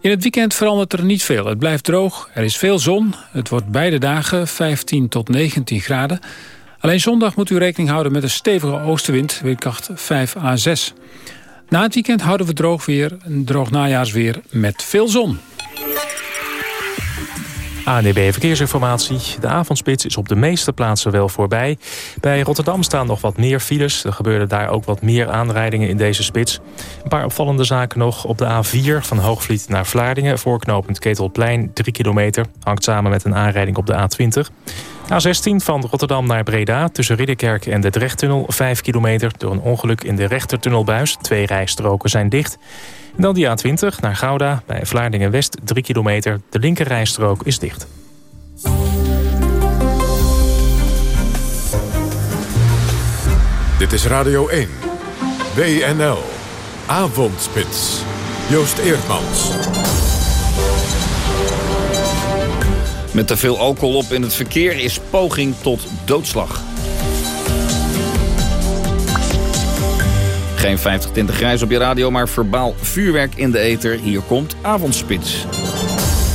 In het weekend verandert er niet veel. Het blijft droog, er is veel zon. Het wordt beide dagen 15 tot 19 graden. Alleen zondag moet u rekening houden met een stevige oostenwind, windkracht 5 à 6. Na het weekend houden we droog weer, een droog najaarsweer met veel zon. ANDB Verkeersinformatie. De avondspits is op de meeste plaatsen wel voorbij. Bij Rotterdam staan nog wat meer files. Er gebeurden daar ook wat meer aanrijdingen in deze spits. Een paar opvallende zaken nog. Op de A4 van Hoogvliet naar Vlaardingen... voorknopend Ketelplein, 3 kilometer. Hangt samen met een aanrijding op de A20. A16 van Rotterdam naar Breda tussen Ridderkerk en de Drechttunnel 5 kilometer door een ongeluk in de rechtertunnelbuis. Twee rijstroken zijn dicht. Dan die A20 naar Gouda bij Vlaardingen West 3 kilometer. De linker rijstrook is dicht. Dit is Radio 1. WNL. Avondspits. Joost Eerdmans. Met te veel alcohol op in het verkeer is poging tot doodslag. Geen 50 tinten grijs op je radio, maar verbaal vuurwerk in de ether. Hier komt Avondspits.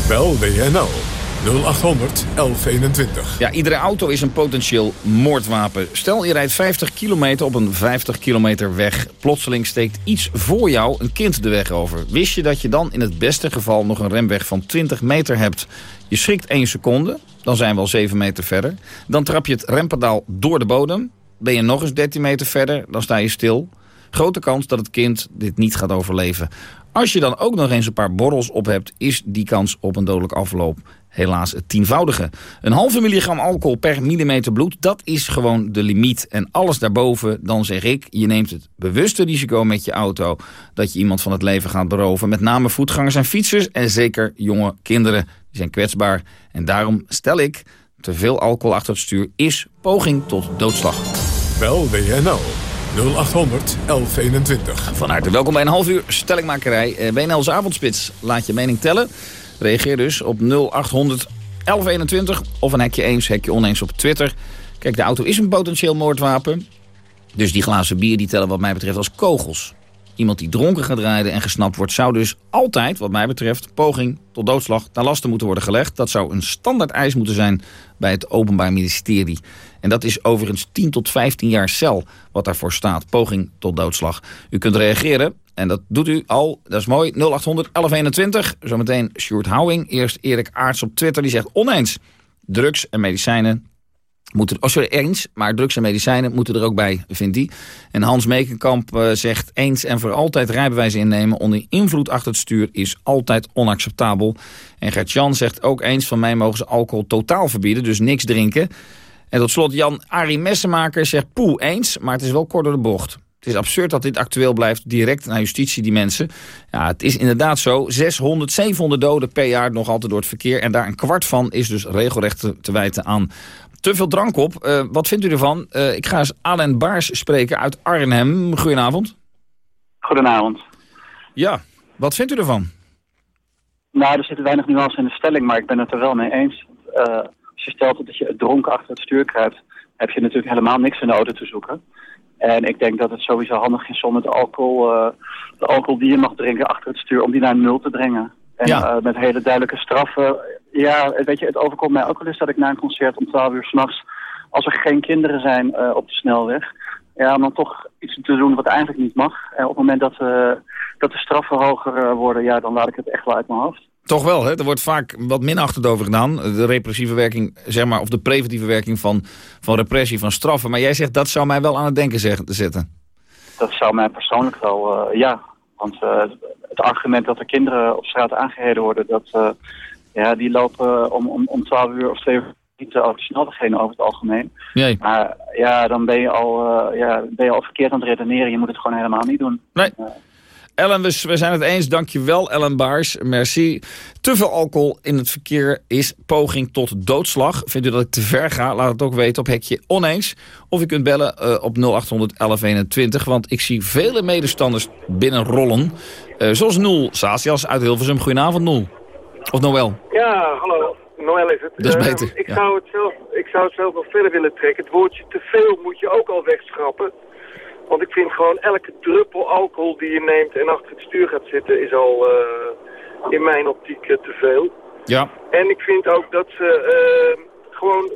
Bel WNL 0800 1121. Ja, iedere auto is een potentieel moordwapen. Stel, je rijdt 50 kilometer op een 50 kilometer weg. Plotseling steekt iets voor jou een kind de weg over. Wist je dat je dan in het beste geval nog een remweg van 20 meter hebt? Je schrikt 1 seconde, dan zijn we al 7 meter verder. Dan trap je het rempedaal door de bodem. Ben je nog eens 13 meter verder, dan sta je stil. Grote kans dat het kind dit niet gaat overleven. Als je dan ook nog eens een paar borrels op hebt... is die kans op een dodelijk afloop helaas het tienvoudige. Een halve milligram alcohol per millimeter bloed, dat is gewoon de limiet. En alles daarboven, dan zeg ik, je neemt het bewuste risico met je auto... dat je iemand van het leven gaat beroven. Met name voetgangers en fietsers en zeker jonge kinderen. Die zijn kwetsbaar. En daarom stel ik, te veel alcohol achter het stuur is poging tot doodslag. Bel WNL 0800 1121. Van harte welkom bij een half uur stellingmakerij. Eh, WNL's avondspits. Laat je mening tellen. Reageer dus op 0800 1121 of een hekje eens, hekje oneens op Twitter. Kijk, de auto is een potentieel moordwapen. Dus die glazen bier die tellen wat mij betreft als kogels. Iemand die dronken gaat rijden en gesnapt wordt... zou dus altijd, wat mij betreft, poging tot doodslag naar lasten moeten worden gelegd. Dat zou een standaard eis moeten zijn bij het Openbaar Ministerie. En dat is overigens 10 tot 15 jaar cel wat daarvoor staat. Poging tot doodslag. U kunt reageren en dat doet u al, dat is mooi, 0800 1121. Zometeen Sjoerd Houwing. Eerst Erik Aarts op Twitter, die zegt oneens. Drugs en medicijnen moeten, oh sorry, eens, maar drugs en medicijnen moeten er ook bij, vindt hij. En Hans Mekenkamp uh, zegt eens en voor altijd rijbewijs innemen onder invloed achter het stuur is altijd onacceptabel. En Gert-Jan zegt ook eens van mij mogen ze alcohol totaal verbieden, dus niks drinken. En tot slot Jan Arie Messenmaker zegt poe eens, maar het is wel kort door de bocht. Het is absurd dat dit actueel blijft, direct naar justitie, die mensen. Ja, het is inderdaad zo. 600, 700 doden per jaar nog altijd door het verkeer. En daar een kwart van is dus regelrecht te, te wijten aan te veel drank op. Uh, wat vindt u ervan? Uh, ik ga eens Alain Baars spreken uit Arnhem. Goedenavond. Goedenavond. Ja, wat vindt u ervan? Nou, er zit weinig nuance in de stelling, maar ik ben het er wel mee eens. Uh, als je stelt dat je dronken achter het stuur kruipt, heb je natuurlijk helemaal niks in de auto te zoeken. En ik denk dat het sowieso handig is om het alcohol, uh, de alcohol die je mag drinken achter het stuur, om die naar nul te brengen. En ja. uh, met hele duidelijke straffen. Ja, weet je, het overkomt mij ook wel eens dat ik na een concert om 12 uur s'nachts, als er geen kinderen zijn uh, op de snelweg, ja, om dan toch iets te doen wat eigenlijk niet mag. En op het moment dat, dat de straffen hoger worden, ja, dan laat ik het echt wel uit mijn hoofd. Toch wel, hè? Er wordt vaak wat minachtend over gedaan. De repressieve werking, zeg maar, of de preventieve werking van, van repressie, van straffen. Maar jij zegt, dat zou mij wel aan het denken zetten. Dat zou mij persoonlijk wel, uh, ja. Want uh, het argument dat er kinderen op straat aangeheden worden... Dat, uh, ja, die lopen om, om, om 12 uur of 2 uur niet over de snelweg heen over het algemeen. Nee. Maar ja, dan ben je, al, ja, ben je al verkeerd aan het redeneren. Je moet het gewoon helemaal niet doen. Nee. Ellen, we, we, zijn het eens. Dankjewel, Ellen Baars. Merci. Te veel alcohol in het verkeer is poging tot doodslag. Vindt u dat ik te ver ga? Laat het ook weten op hekje oneens. Of u kunt bellen uh, op 0800 1121. Want ik zie vele medestanders binnenrollen. Uh, zoals Noel Sasias uit Hilversum. Goedenavond, Noel. Of Noël. Ja, hallo. Noël is het. Dat is beter. Uh, ik, ja. zou het zelf, ik zou het zelf nog verder willen trekken. Het woordje te veel moet je ook al wegschrappen. Want ik vind gewoon elke druppel alcohol die je neemt en achter het stuur gaat zitten... is al uh, in mijn optiek uh, te veel. Ja. En ik vind ook dat ze uh, gewoon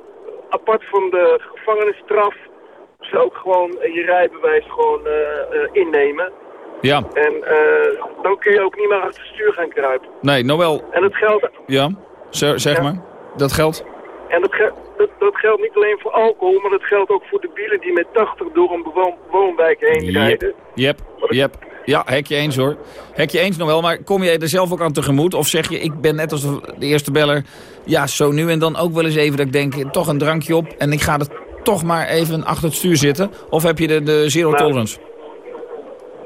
apart van de gevangenisstraf... ze ook gewoon je rijbewijs gewoon innemen. Ja. En dan kun je ook niet meer achter het stuur gaan kruipen. Nee, Noël. En het geldt... Ja, zeg ja. maar. Dat geldt... En dat, dat, dat, geldt niet alleen voor alcohol, maar dat geldt ook voor de bielen die met 80 door een woon woonwijk heen yep. rijden. Yep, yep. Ja, hekje eens hoor. Hekje eens nog wel, maar kom jij er zelf ook aan tegemoet? Of zeg je, ik ben net als de eerste beller, ja, zo nu en dan ook wel eens even dat ik denk, toch een drankje op en ik ga er toch maar even achter het stuur zitten? Of heb je de, de zero nou, tolerance?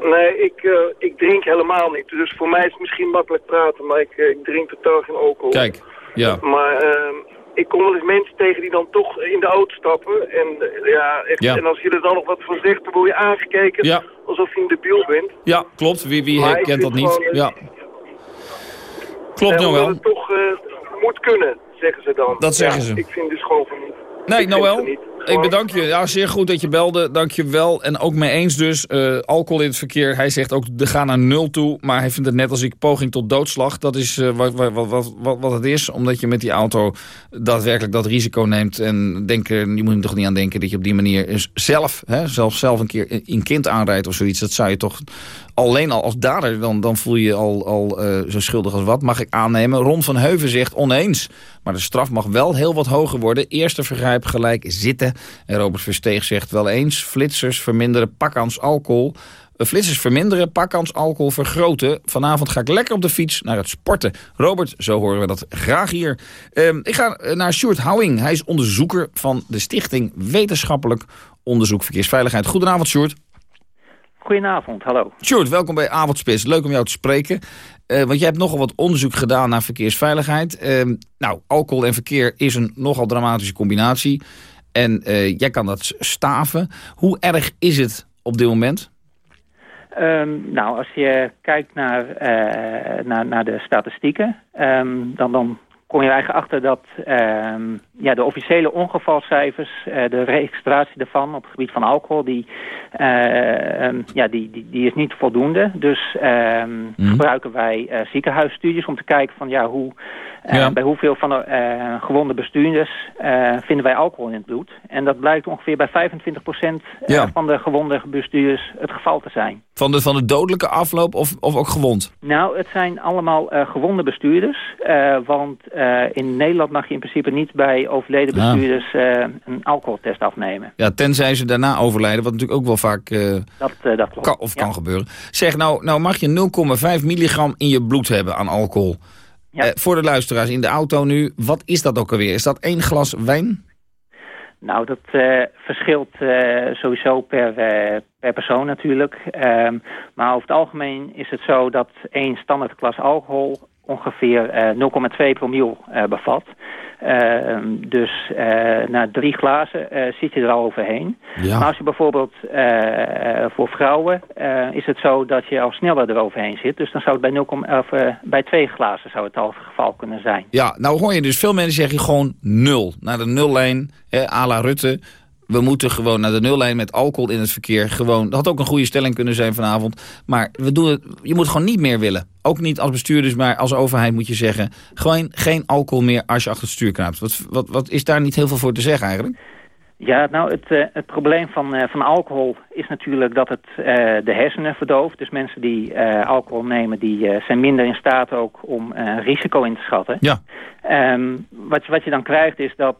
Nee, ik, uh, ik drink helemaal niet. Dus voor mij is het misschien makkelijk praten, maar ik, uh, ik drink totaal geen alcohol. Kijk, ja. Maar... Uh, ik kom wel eens mensen tegen die dan toch in de auto stappen. En, ja, echt, ja. en als je er dan nog wat van zegt, dan word je aangekeken ja. alsof je een debiel bent. Ja, klopt. Wie, wie kent dat niet? Gewoon, ja. Klopt, Noël. het toch uh, moet kunnen, zeggen ze dan. Dat zeggen ze. Ik vind dus gewoon van niet. Nee, Noël, ik bedank je. Ja, zeer goed dat je belde. Dank je wel. En ook mee eens dus. Uh, alcohol in het verkeer. Hij zegt ook, de gaan naar nul toe. Maar hij vindt het net als ik poging tot doodslag. Dat is uh, wat, wat, wat, wat, wat het is. Omdat je met die auto daadwerkelijk dat risico neemt. En denken, je moet er toch niet aan denken dat je op die manier zelf, hè, zelf, zelf een keer een kind aanrijdt of zoiets. Dat zou je toch alleen al als dader, dan, dan voel je je al, al uh, zo schuldig als wat, mag ik aannemen. Ron van Heuven zegt oneens. Maar de straf mag wel heel wat hoger worden. Eerste vergrijp gelijk zitten. En Robert Versteeg zegt wel eens... flitsers verminderen pakkans alcohol... Uh, flitsers verminderen, pakkans alcohol vergroten. Vanavond ga ik lekker op de fiets naar het sporten. Robert, zo horen we dat graag hier. Uh, ik ga naar Sjoerd Houwing. Hij is onderzoeker van de Stichting Wetenschappelijk Onderzoek Verkeersveiligheid. Goedenavond, Sjoerd. Goedenavond, hallo. Sjoerd, welkom bij Avondspits. Leuk om jou te spreken. Uh, want jij hebt nogal wat onderzoek gedaan naar verkeersveiligheid. Uh, nou, alcohol en verkeer is een nogal dramatische combinatie. En uh, jij kan dat staven. Hoe erg is het op dit moment? Um, nou, als je kijkt naar, uh, naar, naar de statistieken, um, dan, dan kom je eigenlijk achter dat um, ja, de officiële ongevalcijfers, uh, de registratie daarvan op het gebied van alcohol, die, uh, um, ja, die, die, die, is niet voldoende. Dus um, mm. gebruiken wij uh, ziekenhuisstudies om te kijken van ja, hoe, ja. bij hoeveel van de gewonde bestuurders vinden wij alcohol in het bloed. En dat blijkt ongeveer bij 25% ja. van de gewonde bestuurders het geval te zijn. Van de, van de dodelijke afloop of, of ook gewond? Nou, het zijn allemaal gewonde bestuurders. want in Nederland mag je in principe niet bij overleden bestuurders uh, een alcoholtest afnemen. Ja, tenzij ze daarna overlijden, wat natuurlijk ook wel vaak uh, dat, uh, dat kan, of ja. kan gebeuren. Zeg, nou, nou mag je 0,5 milligram in je bloed hebben aan alcohol. Ja. voor de luisteraars in de auto nu, wat is dat ook alweer? Is dat één glas wijn? Nou, dat verschilt sowieso per, per persoon natuurlijk. Ehm, maar over het algemeen is het zo dat één standaard glas alcohol ongeveer 0,2 promiel bevat. Uh, dus uh, na drie glazen uh, zit je er al overheen. Ja. Maar als je bijvoorbeeld voor vrouwen is het zo dat je al sneller eroverheen zit. Dus dan zou het bij, 0, of, bij twee glazen zou het al het geval kunnen zijn. Ja, nou hoor je dus veel mensen zeggen gewoon nul. Naar de nullijn, à la Rutte we moeten gewoon naar de nullijn met alcohol in het verkeer. Gewoon, dat had ook een goede stelling kunnen zijn vanavond. Maar we doen het, je moet gewoon niet meer willen. Ook niet als bestuurders, maar als overheid moet je zeggen... gewoon geen alcohol meer als je achter het stuur kruipt. Wat, wat, wat is daar niet heel veel voor te zeggen eigenlijk? Ja, nou, het, uh, het probleem van, uh, van alcohol is natuurlijk dat het uh, de hersenen verdooft. Dus mensen die alcohol nemen, die zijn minder in staat ook om risico in te schatten. Ja. Um, wat, wat je dan krijgt is dat,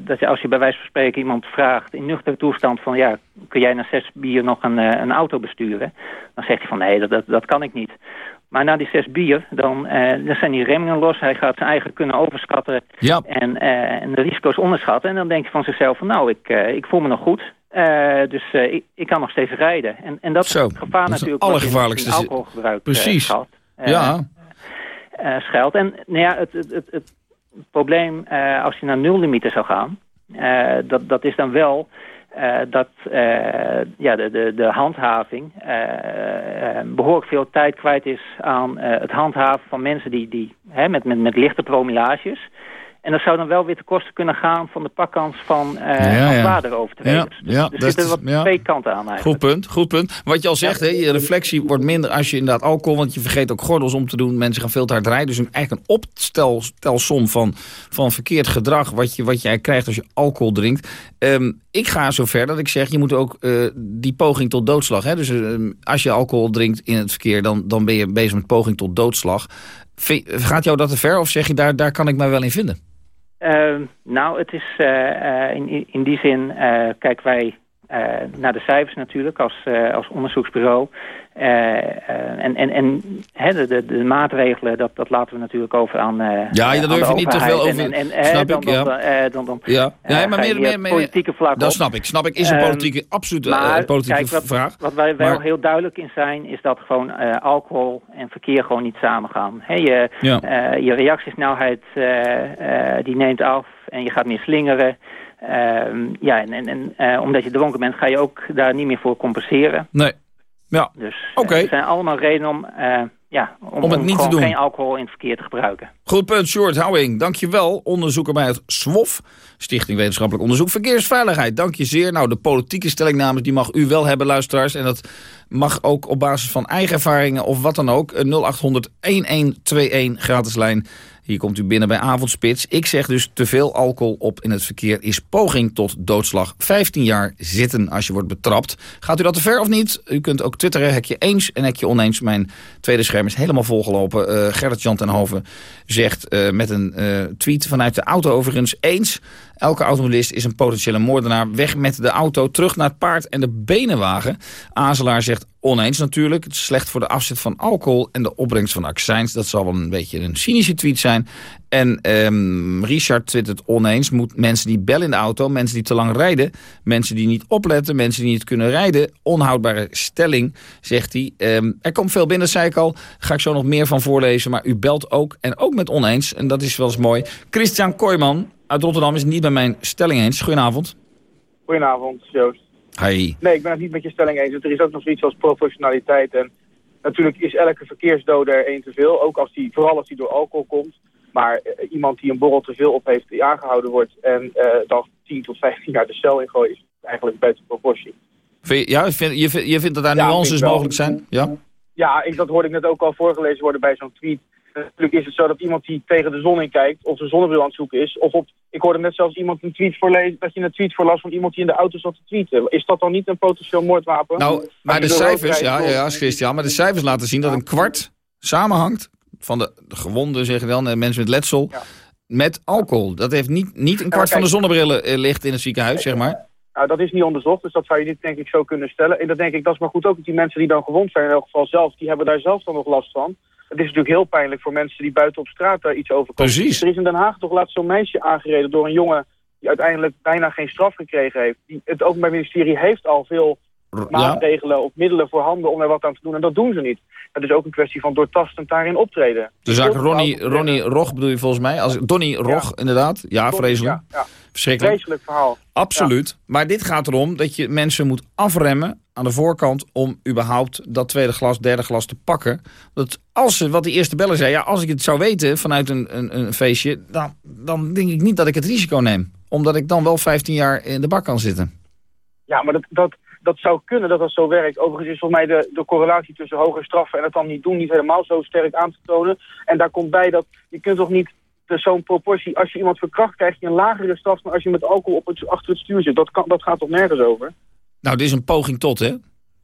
dat je als je bij wijze van spreken iemand vraagt in nuchtere toestand van... ja, kun jij na zes bier nog een, een auto besturen? Dan zegt hij van nee, dat, dat, dat kan ik niet. Maar na die zes bier, dan, uh, dan zijn die remmingen los. Hij gaat zijn eigen kunnen overschatten ja. en, uh, en de risico's onderschatten. En dan denk je van zichzelf van nou, ik, uh, ik voel me nog goed. dus ik, ik, kan nog steeds rijden. En, en dat Zo, is het gevaar dat natuurlijk. Allergevaarlijkste alcoholgebruik Precies. Gehad, ja. schuilt. En nou ja, het, het, het, het probleem als je naar nullimieten zou gaan... dat, dat is dan wel... Uh, dat uh, ja, de, de, de handhaving uh, behoorlijk veel tijd kwijt is aan het handhaven van mensen die, die hè, met, met, met lichte promillages. En dat zou dan wel weer te kosten kunnen gaan van de pakkans van, uh, ja, ja. Ja, ja, dus er zitten wat ja. twee kanten aan eigenlijk. Goed punt, goed punt. Wat je al zegt, hè, je reflectie wordt minder als je inderdaad alcohol... want je vergeet ook gordels om te doen. Mensen gaan veel te hard rijden. Dus een, eigenlijk een opstelsom van, van verkeerd gedrag... wat je, wat jij krijgt als je alcohol drinkt. Um, ik ga zover dat ik zeg, je moet ook uh, die poging tot doodslag... Hè, dus uh, als je alcohol drinkt in het verkeer... dan, dan ben je bezig met poging tot doodslag. Gaat jou dat te ver of zeg je, daar, daar kan ik mij wel in vinden? Uh, nou, het is uh, in, in die zin uh, kijken wij naar de cijfers natuurlijk als, als onderzoeksbureau. en en, en hè, de, de, de, maatregelen, dat, dat laten we natuurlijk over aan Ja, daar durf je niet te veel over. En, en, snap dan, ik, ja. Dan, dan, dan, ja. ja maar meer, meer, meer, politieke vlak Dat snap ik. Snap ik, is een politieke, um, absoluut maar, politieke kijk, wat, vraag. Wat wij wel maar, heel duidelijk in zijn, is dat gewoon alcohol en verkeer gewoon niet samengaan. Hè, je, ja. je reactiesnelheid die neemt af en je gaat meer slingeren. Uh, ja, en, en, en uh, omdat je dronken bent, ga je ook daar niet meer voor compenseren. Nee. Ja, dus. Het zijn allemaal redenen om, uh, ja, om, om het niet om te doen. geen alcohol in het verkeer te gebruiken. Goed punt, Short Houwing. Dankjewel, onderzoeker bij het SWOF, Stichting Wetenschappelijk Onderzoek Verkeersveiligheid. Dank je zeer. Nou, de politieke stellingnames die mag u wel hebben, luisteraars. En dat mag ook op basis van eigen ervaringen of wat dan ook. 0800 1121 gratis lijn. Hier komt u binnen bij Avondspits. Ik zeg dus te veel alcohol op in het verkeer is poging tot doodslag. 15 jaar zitten als je wordt betrapt. Gaat u dat te ver of niet? U kunt ook twitteren, hekje eens en hekje oneens. Mijn tweede scherm is helemaal volgelopen. Uh, Gerrit Jan ten Hoven zegt uh, met een uh, tweet vanuit de auto overigens eens. Elke automobilist is een potentiële moordenaar. Weg met de auto, terug naar het paard en de benenwagen. Azelaar zegt oneens natuurlijk. Het is slecht voor de afzet van alcohol en de opbrengst van accijns. Dat zal wel een beetje een cynische tweet zijn. En um, Richard twittert oneens. Moet mensen die bellen in de auto, mensen die te lang rijden... mensen die niet opletten, mensen die niet kunnen rijden... onhoudbare stelling, zegt hij. Um, er komt veel binnen, zei ik al. Ga ik zo nog meer van voorlezen. Maar u belt ook, en ook met oneens. En dat is wel eens mooi. Christian Kooijman uit Rotterdam is niet bij mijn stelling eens. Goedenavond. Goedenavond, Joost. Hey. Nee, ik ben het niet met je stelling eens. Want er is ook nog zoiets als proportionaliteit. En natuurlijk is elke verkeersdode er één te veel. Ook als die, vooral als die door alcohol komt. Maar eh, iemand die een borrel te veel op heeft, die aangehouden wordt... en uh, dan 10 tot 15 jaar de cel in gooit, is eigenlijk buiten proportie. Vind je, ja, je, vindt, je vindt dat daar nuances mogelijk zijn? Ja, ja ik, dat hoorde ik net ook al voorgelezen worden bij zo'n tweet. Natuurlijk is het zo dat iemand die tegen de zon in kijkt... of zijn zonnebril aan het zoeken is... of op, ik hoorde net zelfs iemand een tweet voorlezen... dat je een tweet voorlas van iemand die in de auto zat te tweeten. Is dat dan niet een potentieel moordwapen? Nou, maar de cijfers, ja, ja, ja, Christian, maar de cijfers laten zien dat een kwart samenhangt... van de, de gewonden, zeggen wel, mensen met letsel... met alcohol. Dat heeft niet, niet een kwart van de zonnebrillen uh, ligt in het ziekenhuis, zeg maar. Nou, dat is niet onderzocht, dus dat zou je niet denk ik zo kunnen stellen. En dat denk ik, dat is maar goed ook dat die mensen die dan gewond zijn in elk geval zelf, die hebben daar zelf dan nog last van. Het is natuurlijk heel pijnlijk voor mensen die buiten op straat daar iets over komen. Precies. Er is in Den Haag toch laatst zo'n meisje aangereden door een jongen die uiteindelijk bijna geen straf gekregen heeft. Die, het Openbaar Ministerie heeft al veel maatregelen of middelen voor handen om er wat aan te doen. En dat doen ze niet. Het is ook een kwestie van doortastend daarin optreden. De zaak Ronnie, Ronnie Rog bedoel je volgens mij? Als, Donnie Rog, inderdaad. Ja, vreselijk. Ja, Verschrikkelijk. Vreselijk verhaal. Absoluut. Maar dit gaat erom dat je mensen moet afremmen aan de voorkant... om überhaupt dat tweede glas, derde glas te pakken. Dat als ze, wat die eerste beller zei... ja, als ik het zou weten vanuit een, een, een feestje... Dan, dan denk ik niet dat ik het risico neem. Omdat ik dan wel 15 jaar in de bak kan zitten. Ja, maar dat... dat dat zou kunnen dat dat zo werkt. Overigens is volgens mij de, de correlatie tussen hoge straffen en het dan niet doen niet helemaal zo sterk aan te tonen. En daar komt bij dat je kunt toch niet zo'n proportie, als je iemand verkracht krijg je een lagere straf dan als je met alcohol op het, achter het stuur zit. Dat, kan, dat gaat toch nergens over? Nou, dit is een poging tot, hè?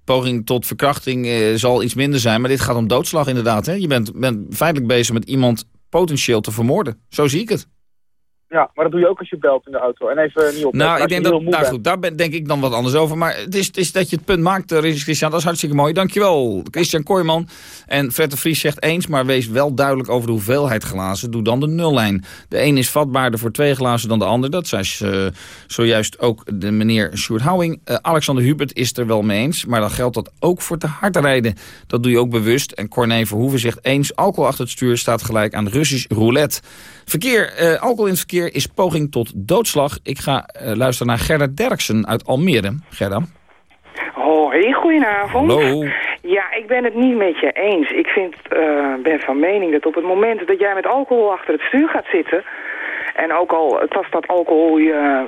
Poging tot verkrachting eh, zal iets minder zijn, maar dit gaat om doodslag inderdaad. Hè? Je bent, bent feitelijk bezig met iemand potentieel te vermoorden. Zo zie ik het. Ja, maar dat doe je ook als je belt in de auto. En even niet op. Nou, ik denk dat, nou goed, daar ben, denk ik dan wat anders over. Maar het is, het is dat je het punt maakt, uh, Christian. Dat is hartstikke mooi. Dankjewel, Christian Kooijman. En Fred de Vries zegt eens, maar wees wel duidelijk over de hoeveelheid glazen. Doe dan de nullijn. De een is vatbaarder voor twee glazen dan de ander. Dat zei uh, zojuist ook de meneer Sjoerd Houwing. Uh, Alexander Hubert is er wel mee eens. Maar dan geldt dat ook voor te hard rijden. Dat doe je ook bewust. En Corné Verhoeven zegt eens, alcohol achter het stuur staat gelijk aan Russisch roulette. Verkeer, alcohol in het verkeer is poging tot doodslag. Ik ga uh, luisteren naar Gerda Derksen uit Almere. Gerda. Hoi, goedenavond. Hallo. Ja, ik ben het niet met je eens. Ik vind, uh, ben van mening dat op het moment dat jij met alcohol achter het stuur gaat zitten... en ook al tast dat alcohol je,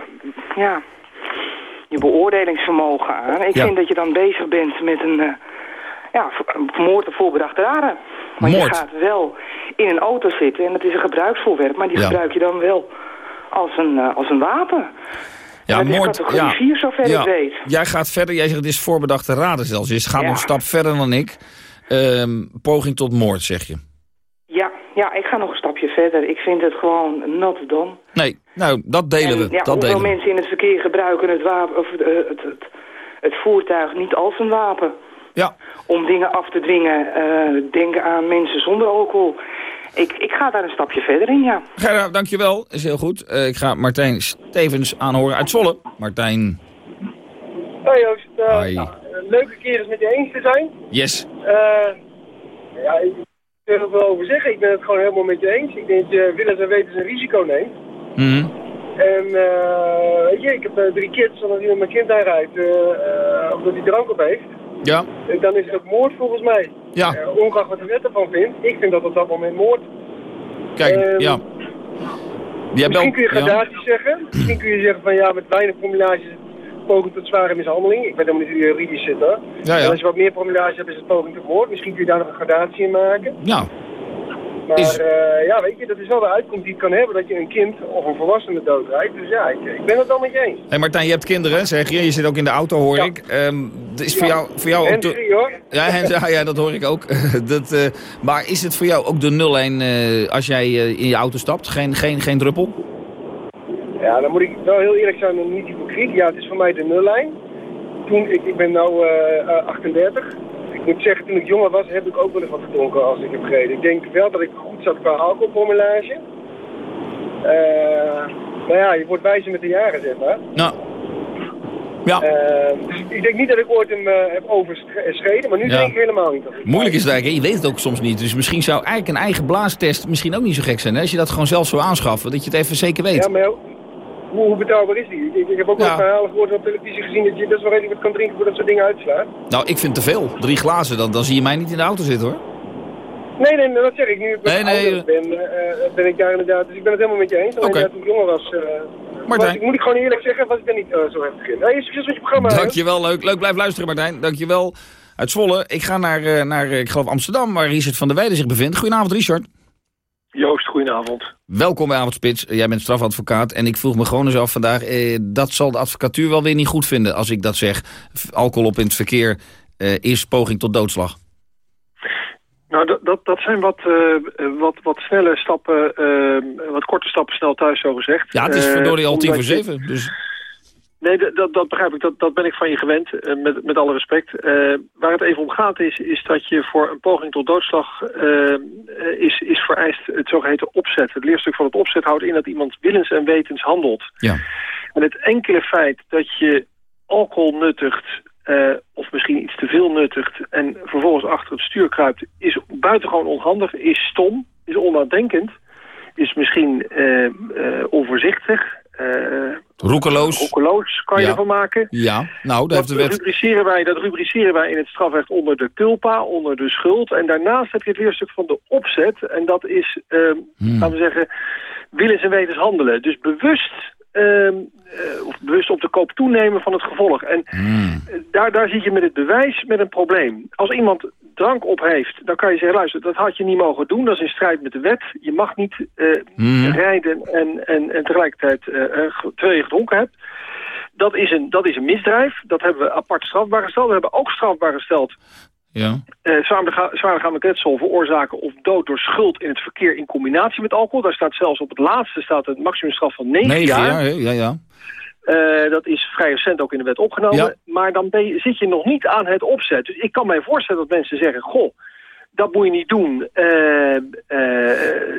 ja, je beoordelingsvermogen aan... ik Ja. vind dat je dan bezig bent met een... eh, ja, moord of voorbedachte raden. Maar Moord. je gaat wel in een auto zitten en het is een gebruiksvoorwerp, maar die Ja. gebruik je dan wel als een, eh, als een wapen. Ja, dat is moord. categorie Ja. 4, zover Ja. ik weet. Jij gaat verder. Jij zegt het is voorbedachte raden zelfs. Je gaat Ja. nog een stap verder dan ik. Ehm, poging tot moord, zeg je. Ja, ja, ik ga nog een stapje verder. Ik vind het gewoon not done. Nee, nou, dat delen En, we. ja, dat delen mensen in het verkeer gebruiken het, wapen, of het, eh, het, het, het voertuig niet als een wapen. Ja. Om dingen af te dwingen. eh, denken aan mensen zonder alcohol. Ik, ik ga daar een stapje verder in, ja. Gerda, dankjewel. Is heel goed. Eh, ik ga Martijn Stevens aanhoren uit Zwolle. Martijn, Hoi Joost. Eh, Hoi. nou, een leuke keer is met je eens te zijn. yes. Eh, ja, ik wil er wel over zeggen. Ik ben het gewoon helemaal met je eens. Ik denk dat je willens en wetens een risico neemt. Mhm. En eh, weet je, ik heb eh, drie kids. Als iemand mijn kind aanrijdt, eh eh, omdat hij drank op heeft, Ja. eh, dan is het ook moord volgens mij. Ja. Eh, ongeacht wat de wet ervan vindt. Ik vind dat op dat moment moord. Kijk, Ehm, ja. Jij Misschien kun je ja. gradaties zeggen. Misschien kun je zeggen van ja, met weinig formulaties is het poging tot zware mishandeling. Ik weet helemaal niet hoe juridisch zit hoor. Ja, ja. En als je wat meer formulaties hebt, is het poging tot moord. Misschien kun je daar nog een gradatie in maken. Ja. Maar Is- eh, ja, weet je, dat is wel de uitkomst die het kan hebben dat je een kind of een volwassene doodrijdt. Dus ja, ik, ik ben het wel met je eens. Hey Martijn, je hebt kinderen, zeg je. Je zit ook in de auto, hoor ik. Ehm, het is voor Ja. jou, voor jou ook... Hoor. Ja, hands- ja, ja, dat hoor ik ook. dat, eh, maar is het voor jou ook de 0-1 eh, als jij in je auto stapt? Geen, geen, geen druppel? Ja, dan moet ik wel heel eerlijk zijn en niet hypocriet. Ja, het is voor mij de nullijn. Toen, ik, ik ben nu uh, 38. Ik moet zeggen, toen ik jonger was, heb ik ook wel eens wat gedronken als ik heb gereden. Ik denk wel dat ik goed zat qua alcoholformulage. Uh, maar ja, je wordt wijzer met de jaren, zeg maar. Nou. Ja. Uh, dus ik denk niet dat ik ooit hem uh, heb overschreden, maar nu denk ik helemaal niet. Moeilijk is het eigenlijk, je weet het ook soms niet. Dus misschien zou eigenlijk een eigen blaastest misschien ook niet zo gek zijn. Hè? Als je dat gewoon zelf zou aanschaffen, dat je het even zeker weet. Ja, maar hoe, hoe betrouwbaar is die? Ik, ik heb ook wel verhalen gehoord op televisie gezien dat je best wel redelijk wat kan drinken voordat zo'n dingen uitslaat. Nou, ik vind te veel. Drie glazen, dan, dan zie je mij niet in de auto zitten hoor. Nee, nee, dat zeg ik. Nu ik nee, nee. ben, uh, ben ik daar inderdaad. Dus ik ben het helemaal met je eens. Alleen okay. toen ik jonger was... Uh, Martijn. ik, moet ik gewoon eerlijk zeggen, was ik ben niet uh, zo heftig in. Hey, succes met je programma. Dankjewel, leuk. Leuk blijf luisteren Martijn. Dankjewel. Uit Zwolle. Ik ga naar, naar ik geloof Amsterdam, waar Richard van der Weijden zich bevindt. Goedenavond Richard. Joost, goedenavond. Welkom bij Avondspits. Jij bent strafadvocaat en ik vroeg me gewoon eens af vandaag... Eh, dat zal de advocatuur wel weer niet goed vinden als ik dat zeg. Alcohol op in het verkeer eh, is poging tot doodslag. Nou, dat, dat, dat zijn wat, uh, wat, wat snelle stappen, uh, wat korte stappen snel thuis zo gezegd. Ja, het is verdorie al tien voor zeven, dus... Nee, dat, dat begrijp ik. Dat, dat ben ik van je gewend, uh, met, met alle respect. Uh, waar het even om gaat is, is dat je voor een poging tot doodslag uh, is, is vereist het zogeheten opzet. Het leerstuk van het opzet houdt in dat iemand willens en wetens handelt. Ja. En het enkele feit dat je alcohol nuttigt of misschien iets te veel nuttigt en vervolgens achter het stuur kruipt, is buitengewoon onhandig, is stom, is onnadenkend, is misschien onvoorzichtig, uh, roekeloos. Roekeloos kan je ja. ervan maken. Ja, nou, dat, heeft de rubriceren wij, dat rubriceren wij in het strafrecht onder de culpa, onder de schuld. En daarnaast heb je het leerstuk van de opzet. En dat is, uh, hmm. laten we zeggen, willens en wetens handelen. Dus bewust uh, of bewust op de koop toenemen van het gevolg. En hmm. daar, daar zit je met het bewijs met een probleem. Als iemand drank op heeft, dan kan je zeggen, luister, dat had je niet mogen doen. Dat is in strijd met de wet. Je mag niet uh, rijden en, en, en tegelijkertijd uh, terwijl je gedronken hebt. Dat is, een, dat is een misdrijf. Dat hebben we apart strafbaar gesteld. We hebben ook strafbaar gesteld ja. Uh, zwaarlijkhamelijk letsel veroorzaken of dood door schuld in het verkeer in combinatie met alcohol. Daar staat zelfs op het laatste staat een maximumstraf van 9, 9 jaar. jaar ja, ja. Uh, dat is vrij recent ook in de wet opgenomen. Maar dan je, zit je nog niet aan het opzet. Dus ik kan mij voorstellen dat mensen zeggen... goh, dat moet je niet doen. Uh, uh,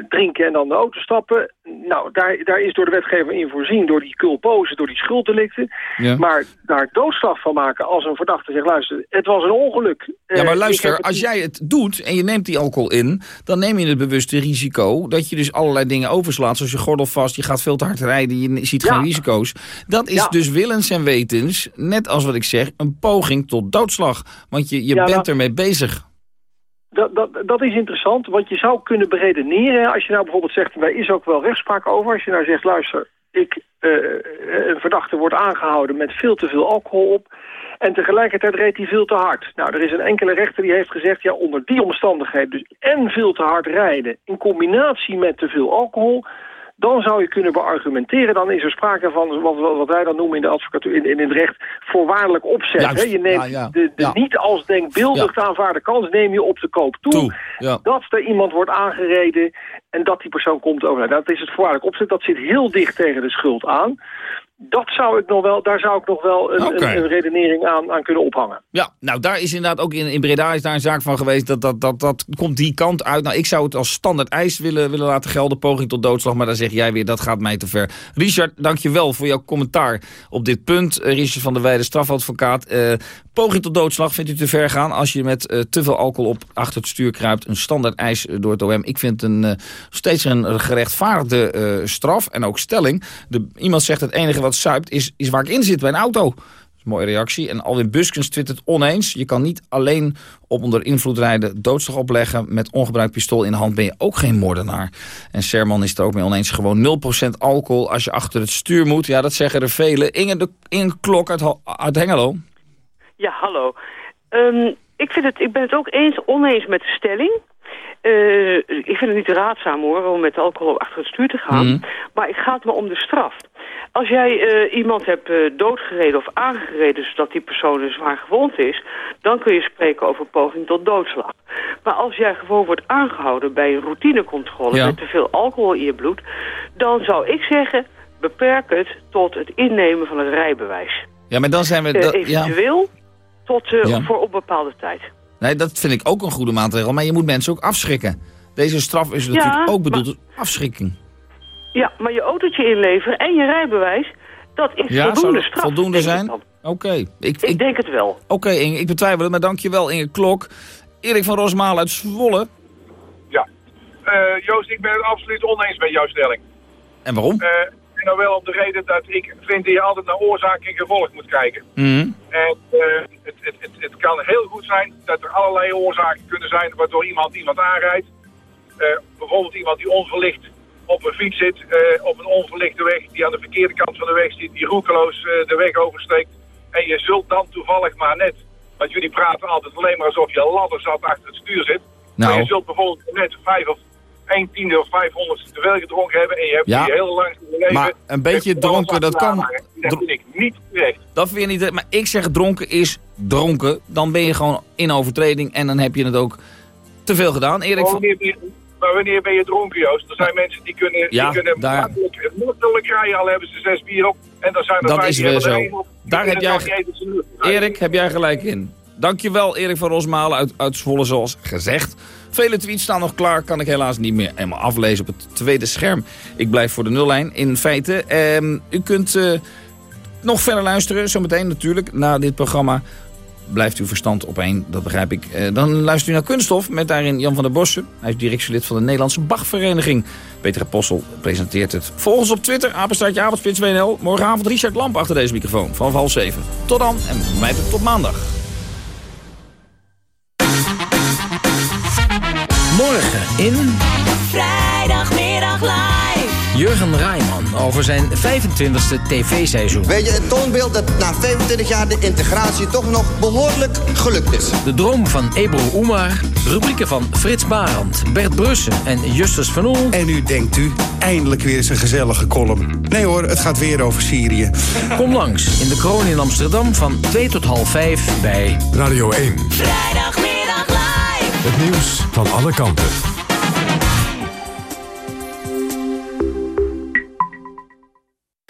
drinken en dan de auto stappen. Nou, daar, daar is door de wetgever in voorzien, door die culpozen, door die schulddelicten. Ja. Maar daar doodslag van maken als een verdachte zegt, luister, het was een ongeluk. Ja, maar luister, als jij het doet en je neemt die alcohol in, dan neem je het bewuste risico dat je dus allerlei dingen overslaat, zoals je gordel vast, je gaat veel te hard rijden, je ziet geen risico's. Dat is dus willens en wetens, net als wat ik zeg, een poging tot doodslag. Want je, je bent nou, ermee bezig. Dat, dat, dat is interessant, want je zou kunnen beredeneren... als je nou bijvoorbeeld zegt, daar is ook wel rechtspraak over... als je nou zegt, luister, ik, uh, een verdachte wordt aangehouden met veel te veel alcohol op... en tegelijkertijd reed hij veel te hard. Nou, er is een enkele rechter die heeft gezegd... ja, onder die omstandigheden, dus en veel te hard rijden... in combinatie met te veel alcohol dan zou je kunnen beargumenteren. Dan is er sprake van wat, wat wij dan noemen in de advocatuur, in, in het recht, voorwaardelijk opzet. Je neemt de, de niet als denkbeeldig te aanvaarde kans neem je op de koop toe. Dat er iemand wordt aangereden en dat die persoon komt over. Dat is het voorwaardelijk opzet. Dat zit heel dicht tegen de schuld aan dat zou ik nog wel, daar zou ik nog wel een, een, een, redenering aan, aan kunnen ophangen. Ja, nou daar is inderdaad ook in, in Breda is daar een zaak van geweest. Dat, dat, dat, dat komt die kant uit. Nou, ik zou het als standaard eis willen, willen laten gelden. Poging tot doodslag. Maar dan zeg jij weer, dat gaat mij te ver. Richard, dankjewel voor jouw commentaar op dit punt. Uh, Richard van der Weijden, strafadvocaat. Uh, poging tot doodslag vindt u te ver gaan als je met uh, te veel alcohol op achter het stuur kruipt. Een standaard eis door het OM. Ik vind een, steeds een gerechtvaardigde straf en ook stelling. De, iemand zegt het enige wat wat zuipt, is, is waar ik in zit bij een auto. Dat mooie reactie. En Alwin Buskens twittert oneens. Je kan niet alleen op onder invloed rijden doodslag opleggen. Met ongebruikt pistool in de hand ben je ook geen moordenaar. En Serman is er ook mee oneens. Gewoon 0% alcohol als je achter het stuur moet. Ja, dat zeggen er velen. Inge, de, Inge Klok uit, uit Hengelo. Ja, hallo. Um, ik, vind het, ik ben het ook eens oneens met de stelling. Uh, ik vind het niet raadzaam hoor, om met alcohol achter het stuur te gaan. Mm. Maar ik ga het me om de straf. Als jij uh, iemand hebt uh, doodgereden of aangereden zodat die persoon zwaar gewond is, dan kun je spreken over poging tot doodslag. Maar als jij gewoon wordt aangehouden bij een routinecontrole met te veel alcohol in je bloed, dan zou ik zeggen, beperk het tot het innemen van het rijbewijs. Ja, maar dan zijn we... Uh, eventueel ja. tot uh, voor op bepaalde tijd. Nee, dat vind ik ook een goede maatregel. Maar je moet mensen ook afschrikken. Deze straf is natuurlijk ja, ook bedoeld maar, als afschrikking. Ja, maar je autootje inleveren en je rijbewijs... dat is ja, voldoende zou straf. voldoende zijn? Oké. Okay. Ik, ik, denk het wel. Oké, okay, Inge, ik betwijfel het, maar dankjewel Inge Klok. Erik van Rosmaal uit Zwolle. Ja. Uh, Joost, ik ben het absoluut oneens met jouw stelling. En waarom? Uh, en nou wel om de reden dat ik vind dat je altijd naar oorzaak en gevolg moet kijken. Mm -hmm. En uh, het, het, het, het, kan heel goed zijn dat er allerlei oorzaken kunnen zijn waardoor iemand iemand aanrijdt. Uh, bijvoorbeeld iemand die onverlicht op een fiets zit, uh, op een onverlichte weg, die aan de verkeerde kant van de weg zit, die roekeloos de weg oversteekt. En je zult dan toevallig maar net, want jullie praten altijd alleen maar alsof je ladder zat achter het stuur zit. Nou. Maar je zult bijvoorbeeld net vijf of 1 tiende of 500 te veel gedronken hebben en je hebt ja, die heel lang leven. Maar een beetje dronken, dat kan... Dat vind ik niet terecht. Dat vind je niet Maar ik zeg dronken is dronken. Dan ben je gewoon in overtreding en dan heb je het ook te veel gedaan. Erik maar wanneer ben je dronken, Joost? Er zijn mensen die kunnen, ja, die kunnen daar... makkelijk, makkelijk rijden, al hebben ze zes bier op. En dan zijn er dat is weer zo. Op, daar heb jij... Erik, heb jij gelijk in. Dankjewel Erik van Rosmalen uit, uit Zwolle, zoals gezegd. Vele tweets staan nog klaar, kan ik helaas niet meer helemaal aflezen op het tweede scherm. Ik blijf voor de nullijn in feite. Eh, u kunt uh, nog verder luisteren, zometeen natuurlijk, na dit programma. Blijft uw verstand op één, dat begrijp ik. Uh, dan luistert u naar Kunststof met daarin Jan van der Bossen. Hij is directielid van de Nederlandse Bachvereniging. Peter Apostel presenteert het. Volg ons op Twitter, apenstaartje avondspits WNL. Morgenavond Richard Lamp achter deze microfoon, vanaf half zeven. Tot dan en mij tot maandag. Morgen in... Vrijdagmiddag live. Jurgen Rijman over zijn 25e tv-seizoen. Weet je, het toonbeeld dat na 25 jaar de integratie toch nog behoorlijk gelukt is. De droom van Ebro Oemar, rubrieken van Frits Barend, Bert Brussen en Justus van Oel. En nu denkt u, eindelijk weer eens een gezellige column. Nee hoor, het gaat weer over Syrië. Kom langs in de kroon in Amsterdam van 2 tot half 5 bij... Radio 1. Vrijdagmiddag live. Het nieuws van alle kanten.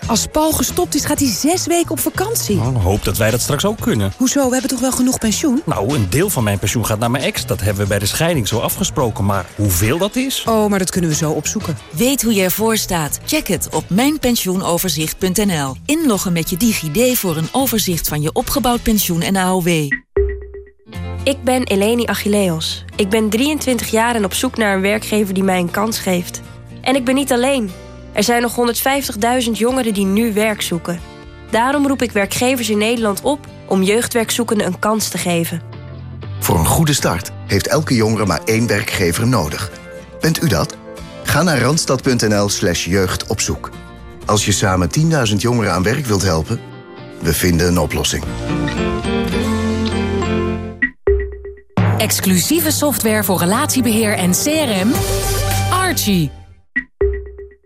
Als Paul gestopt is, gaat hij zes weken op vakantie. Nou, hoop dat wij dat straks ook kunnen. Hoezo? We hebben toch wel genoeg pensioen? Nou, een deel van mijn pensioen gaat naar mijn ex. Dat hebben we bij de scheiding zo afgesproken. Maar hoeveel dat is? Oh, maar dat kunnen we zo opzoeken. Weet hoe je ervoor staat? Check het op mijnpensioenoverzicht.nl. Inloggen met je DigiD voor een overzicht van je opgebouwd pensioen en AOW. Ik ben Eleni Achilleos. Ik ben 23 jaar en op zoek naar een werkgever die mij een kans geeft. En ik ben niet alleen. Er zijn nog 150.000 jongeren die nu werk zoeken. Daarom roep ik werkgevers in Nederland op om jeugdwerkzoekenden een kans te geven. Voor een goede start heeft elke jongere maar één werkgever nodig. Bent u dat? Ga naar randstad.nl slash jeugdopzoek. Als je samen 10.000 jongeren aan werk wilt helpen, we vinden een oplossing. Exclusieve software voor relatiebeheer en CRM. Archie.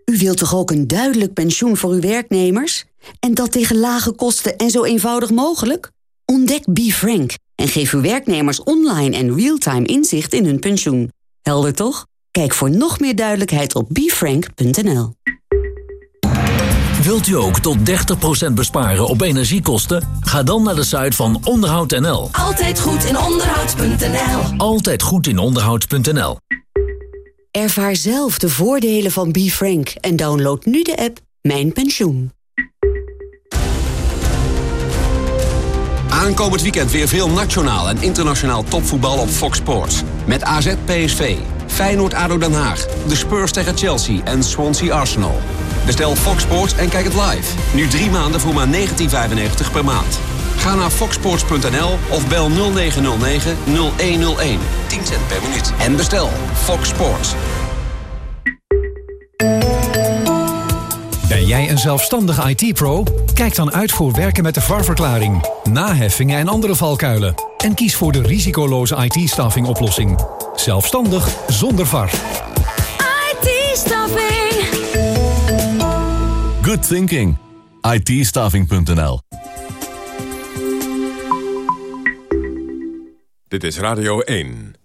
U wilt toch ook een duidelijk pensioen voor uw werknemers? En dat tegen lage kosten en zo eenvoudig mogelijk? Ontdek BeFrank en geef uw werknemers online en real-time inzicht in hun pensioen. Helder toch? Kijk voor nog meer duidelijkheid op befrank.nl. Wilt u ook tot 30% besparen op energiekosten? Ga dan naar de site van onderhoud.nl. Altijd goed in onderhoud.nl. Altijd goed in onderhoud.nl. Ervaar zelf de voordelen van BeFrank en download nu de app Mijn Pensioen. Aankomend weekend weer veel nationaal en internationaal topvoetbal op Fox Sports. Met AZ PSV, Feyenoord ADO Den Haag, de Spurs tegen Chelsea en Swansea Arsenal. Bestel Fox Sports en kijk het live. Nu drie maanden voor maar 19,95 per maand. Ga naar foxsports.nl of bel 0909 0101. 10 cent per minuut. En bestel Fox Sports. Ben jij een zelfstandige IT-pro? Kijk dan uit voor werken met de VAR-verklaring, naheffingen en andere valkuilen. En kies voor de risicoloze IT-staffing oplossing. Zelfstandig zonder VAR. IT-staffing. Good thinking. IT-staffing.nl Dit is Radio 1.